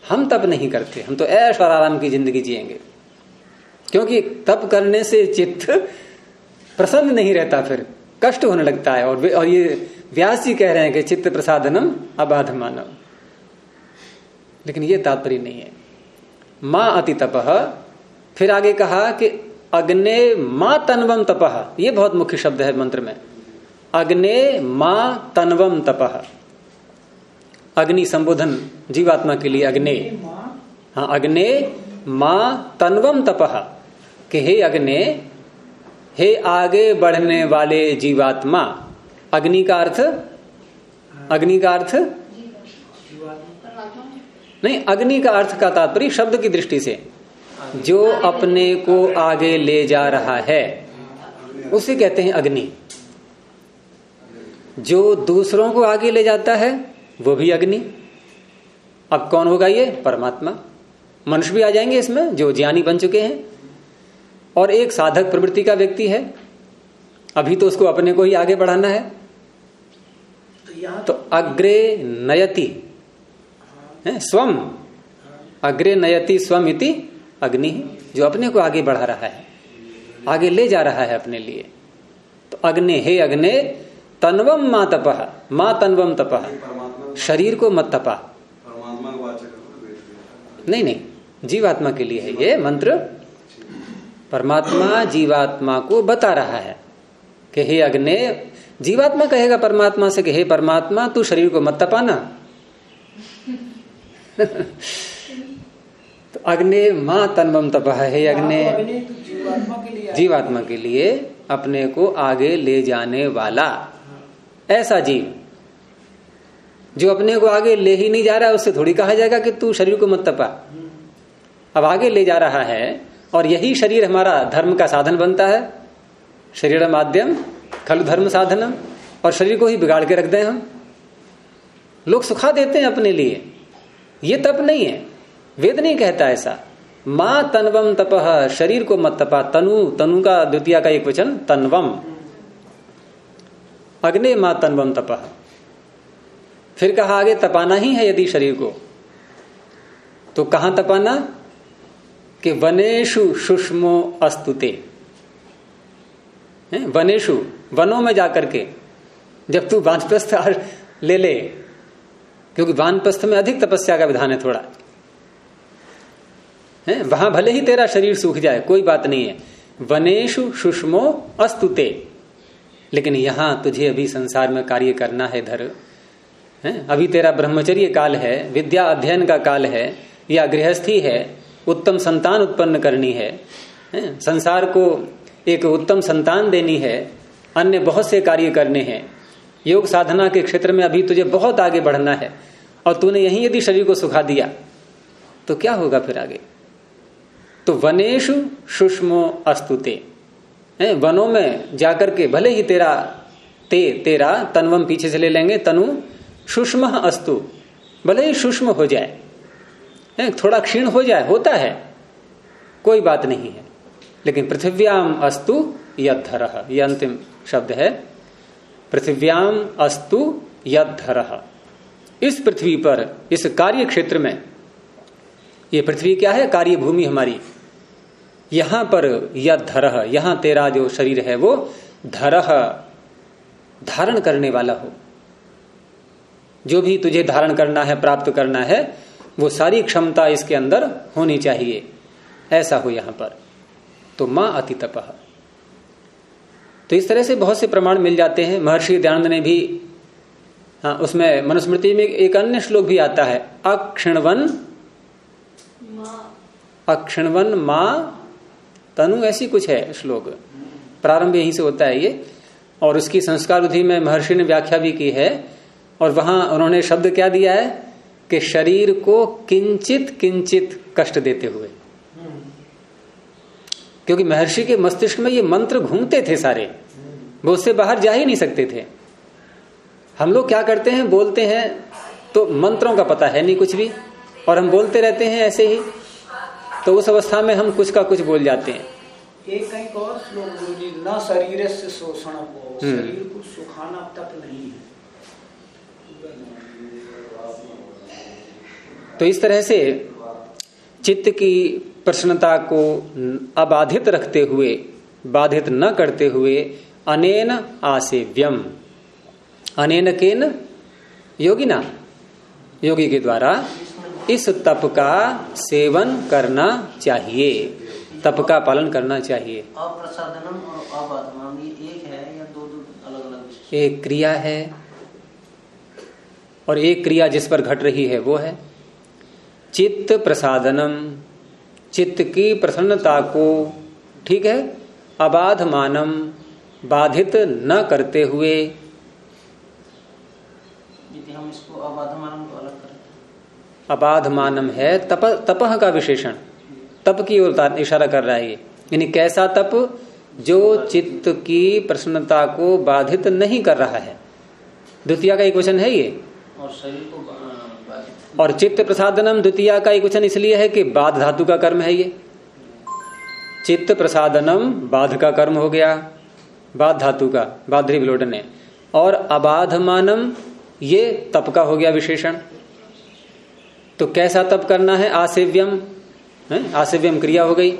हम तप नहीं करते। हम तो ऐश और आराम की ज़िंदगी जिएँगे। क्योंकि तप करने से चित्त प्रसन्न नहीं रहता फिर। कष्ट होने लगता है और, और ये व्यास जी कह रहे हैं कि चित्त प्रसादनम अबाध मानव लेकिन ये तात्पर्य नहीं है। माँ अति तप। फिर आगे कहा कि अग्ने माँ तनवम तपह ये बहुत मुख्य शब्द है मंत्र में। अग्ने माँ तनवम तपह अग्नि संबोधन जीवात्मा के लिए अग्ने। हाँ अग्ने माँ तनवम तपह कि हे अग्ने हे आगे बढ़ने वाले जीवात्मा, अग्नि का अर्थ? अग्नि का अर्थ? नहीं, अग्नि का अर्थ का तात्पर्य शब्द की दृष्टि से। जो अपने को आगे ले जा रहा है, उसे कहते हैं अग्नि। जो दूसरों को आगे ले जाता है, वो भी अग्नि। अब कौन होगा ये? परमात्मा। मनुष्य भी आ जाएँगे इसमें, जो ज्ञानी बन चुके हैं। और एक साधक प्रवृत्ति का व्यक्ति है। अभी तो उसको अपने को ही आगे बढ़ाना है। तो तो अग्रे नयति है स्वम। अग्रे नयति स्वम इति अग्नि जो अपने को आगे बढ़ा रहा है। आगे ले जा रहा है अपने लिए। तो अग्नि हे अग्नि तनवम मा तपह मा तनवम तपह शरीर को मत तपा। नहीं नहीं जीवात्मा के लिए है ये मंत्र। परमात्मा जीवात्मा को बता रहा है कि हे अग्नि जीवात्मा कहेगा परमात्मा से कि हे परमात्मा तू शरीर को मत तपाना। तो अग्नि माँ तन्वम तप हे अग्नि। अग्नि जीवात्मा के जीवात्मा के लिए अपने को आगे ले जाने वाला ऐसा जीव। जो अपने को आगे ले ही नहीं जा रहा है उससे थोड़ी कहा जाएगा कि तू शरीर को मत तपा। अब आगे ले जा रहा है और यही शरीर हमारा धर्म का साधन बनता है। शरीर माध्यम खल धर्म साधनम, और शरीर को ही बिगाड़ के रख दें हम। लोग सुखा देते हैं अपने लिए। ये तप नहीं है। वेद नहीं कहता ऐसा। माँ तनवम तपह शरीर को मत तपा। तनु तनु का द्वितीय का एक वचन, तनवम। अग्नि माँ तनवम तपह फिर कहा आगे, तपाना ही है यदि शरीर को। तो कहाँ तपाना? कि वनेशु सुषमो अस्तुते। वनेशु वनों में जाकर के, जब तू वानप्रस्थ ले ले, क्योंकि वानप्रस्थ में अधिक तपस्या का विधान है थोड़ा। है, वहाँ भले ही तेरा शरीर सूख जाए, कोई बात नहीं है। वनेशु सुषमो अस्तुते। लेकिन यहाँ तुझे अभी संसार में कार्य करना है धर। है, अभी तेरा ब्रह्मचर्य काल है, विद्या अध्ययन का काल है, या गृहस्थी है उत्तम संतान उत्पन्न करनी है? संसार को एक उत्तम संतान देनी है, अन्य बहुत से कार्य करने हैं। योग साधना के क्षेत्र में अभी तुझे बहुत आगे बढ़ना है, और तूने यही यदि शरीर को सुखा दिया तो क्या होगा फिर आगे? तो वनेशु सुषमो अस्तुते वनों में जाकर के भले ही तेरा, ते, तेरा तनवम पीछे से ले लेंगे, तनु सुषम अस्तु, भले ही सूक्ष्म हो जाए। है, थोड़ा क्षीण हो जाए, होता है। कोई बात नहीं है। लेकिन पृथिव्याम अस्तु यधर यह अंतिम शब्द है। पृथिव्याम अस्तु यधर इस पृथ्वी पर, इस कार्य क्षेत्र में, ये पृथ्वी क्या है? कार्य भूमि हमारी। यहाँ पर यह धर यहाँ तेरा जो शरीर है, वो धर धारण करने वाला हो। जो भी तुझे धारण करना है, प्राप्त करना है वो सारी क्षमता इसके अंदर होनी चाहिए। ऐसा हो यहाँ पर। तो माँ अति तप तो इस तरह से बहुत से प्रमाण मिल जाते हैं। महर्षि दयानंद ने भी हाँ उसमें मनुस्मृति में एक अन्य श्लोक भी आता है, अक्षिणवन, अक्षणवन माँ, तनु, ऐसी कुछ है श्लोक। प्रारंभ यहीं से होता है ये। और उसकी संस्कार विधि में महर्षि ने व्याख्या भी की है। और वहाँ उन्होंने शब्द क्या दिया है? कि शरीर को किंचित किंचित कष्ट देते हुए। क्योंकि महर्षि के मस्तिष्क में ये मंत्र घूमते थे सारे वो उससे बाहर जा ही नहीं सकते थे। हम लोग क्या करते हैं बोलते हैं तो मंत्रों का पता है नहीं कुछ भी और हम बोलते रहते हैं ऐसे ही तो उस अवस्था में हम कुछ का कुछ बोल जाते हैं। एक कहीं और श्लोक गुरु शरीर से शोषण को। शरीर को सुखाना तक नहीं तो इस तरह से चित्त की प्रसन्नता को अबाधित रखते हुए बाधित न करते हुए अनेन आसेव्यम। अनेन केन? योगिना। योगी के द्वारा इस तप का सेवन करना चाहिए। तप का पालन करना चाहिए। अप्रसादनम और एक है या दो दो अलग अलग एक क्रिया है और एक क्रिया जिस पर घट रही है वो है चित्त प्रसादनम। चित्त की प्रसन्नता को ठीक है अबाध मानम बाधित न करते हुए। हम इसको अबाधमान को अलग करें अबाध मानम है तप तपह का विशेषण। तप की ओर इशारा कर रहा है ये। यानी कैसा तप? जो चित्त की प्रसन्नता को बाधित नहीं कर रहा है। द्वितीय का एक वचन है ये। और शरीर को और चित्त प्रसादनम द्वितीय का एक वचन इसलिए है कि बाध धातु का कर्म है ये। चित्त प्रसादनम बाध का कर्म हो गया, बाध धातु का, बाध्री विलोडन है और अबाध मानम ये तप का हो गया विशेषण। तो कैसा तप करना है? आसेव्यम है? आसेव्यम क्रिया हो गई।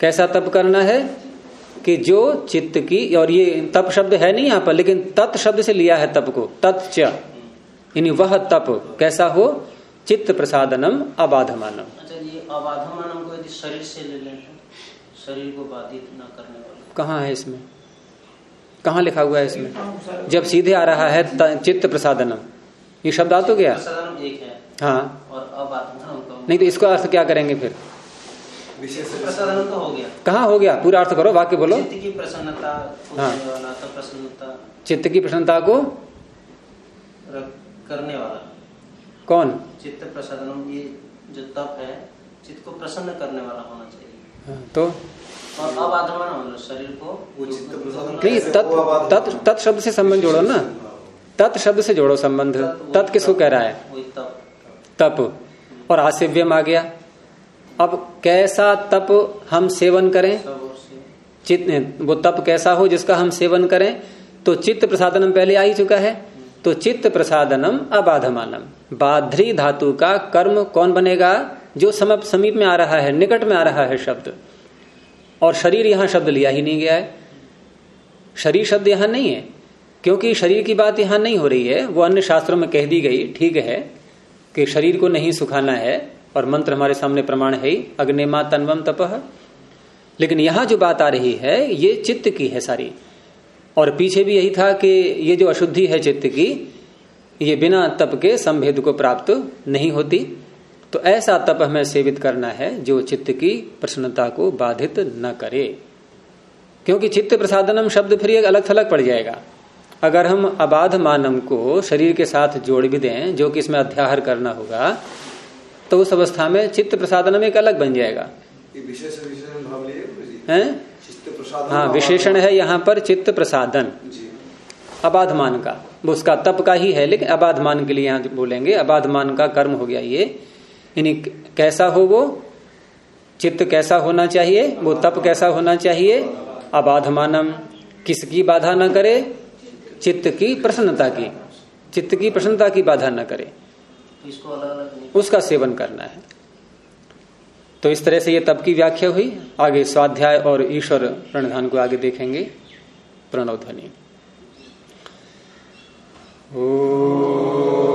कैसा तप करना है? कि जो चित्त की, और ये तप शब्द है नहीं यहाँ पर, लेकिन तत् शब्द से लिया है तप को, तत्च। यानी वह तप कैसा हो? चित्त प्रसादनम अबाधमानम। अच्छा ये अबाधमान को यदि शरीर से ले लें तो शरीर को बाधित न करने वाला। कहाँ है इसमें? कहाँ लिखा हुआ है इसमें? जब सीधे आ रहा है चित्त प्रसादनम ये शब्द आ तो गया? एक है। हाँ। और अबाधमान का नहीं तो इसका अर्थ क्या करेंगे फिर? विशेष प्रसादनम तो हो गया। कहाँ हो गया? पूरा अर्थ करो वाक्य बोलो। चित्त की प्रसन्नता हाँ। प्रसन्नता चित्त की प्रसन्नता को करने वाला। कौन? चित्त प्रसादनम ये जो तप है चित्त को प्रसन्न करने वाला होना चाहिए। हाँ, तो? और अबाधमान शरीर को वो चित्त प्रसादन नहीं तत् तत् तत् शब्द से संबंध जोड़ो ना। तत् शब्द से जोड़ो संबंध। तत् किसको कह रहा है? तप। तप। और आसेव्यम आ गया। अब कैसा तप हम सेवन करें? चित्त वो तप कैसा हो जिसका हम सेवन करें? तो चित्त प्रसादनम पहले आ ही चुका है। तो चित्त प्रसादनम अबाधमानम। बाध्री धातु का कर्म कौन बनेगा? जो सम समीप में आ रहा है, निकट में आ रहा है शब्द। और शरीर यहाँ शब्द लिया ही नहीं गया है। शरीर शब्द यहाँ नहीं है, क्योंकि शरीर की बात यहाँ नहीं हो रही है। वो अन्य शास्त्रों में कह दी गई, ठीक है, कि शरीर को नहीं सुखाना है, और मंत्र हमारे सामने प्रमाण है ही अग्निमा तन्वम तपह लेकिन यहाँ जो बात आ रही है, ये चित्त की है सारी। और पीछे भी यही था कि ये जो अशुद्धि है चित्त की, ये बिना तप के संभेद को प्राप्त नहीं होती। तो ऐसा तप हमें सेवित करना है जो चित्त की प्रसन्नता को बाधित न करे। क्योंकि चित्त प्रसादनम शब्द फिर एक अलग थलग पड़ जाएगा। अगर हम अबाध मानम को शरीर के साथ जोड़ भी दें, जो कि इसमें अध्याहार करना होगा तो उस अवस्था में चित्त प्रसादनम एक अलग बन जाएगा। विशेष है? हाँ विशेषण है यहाँ पर चित्त प्रसादन। जी। अबाधमान का। वो उसका तप का ही है लेकिन अबाधमान के लिए यहाँ बोलेंगे अबाधमान का कर्म हो गया ये। यानी कैसा हो वो? चित्त कैसा होना चाहिए? वो तप कैसा होना चाहिए? अबाधमानम। किसकी बाधा न करे? चित्त की प्रसन्नता की। चित्त की प्रसन्नता की बाधा न करे। इसको अलग अलग उसका सेवन करना है। तो इस तरह से ये तब की व्याख्या हुई। आगे स्वाध्याय और ईश्वर प्रणधान को आगे देखेंगे। प्रणव ध्वनि। ओ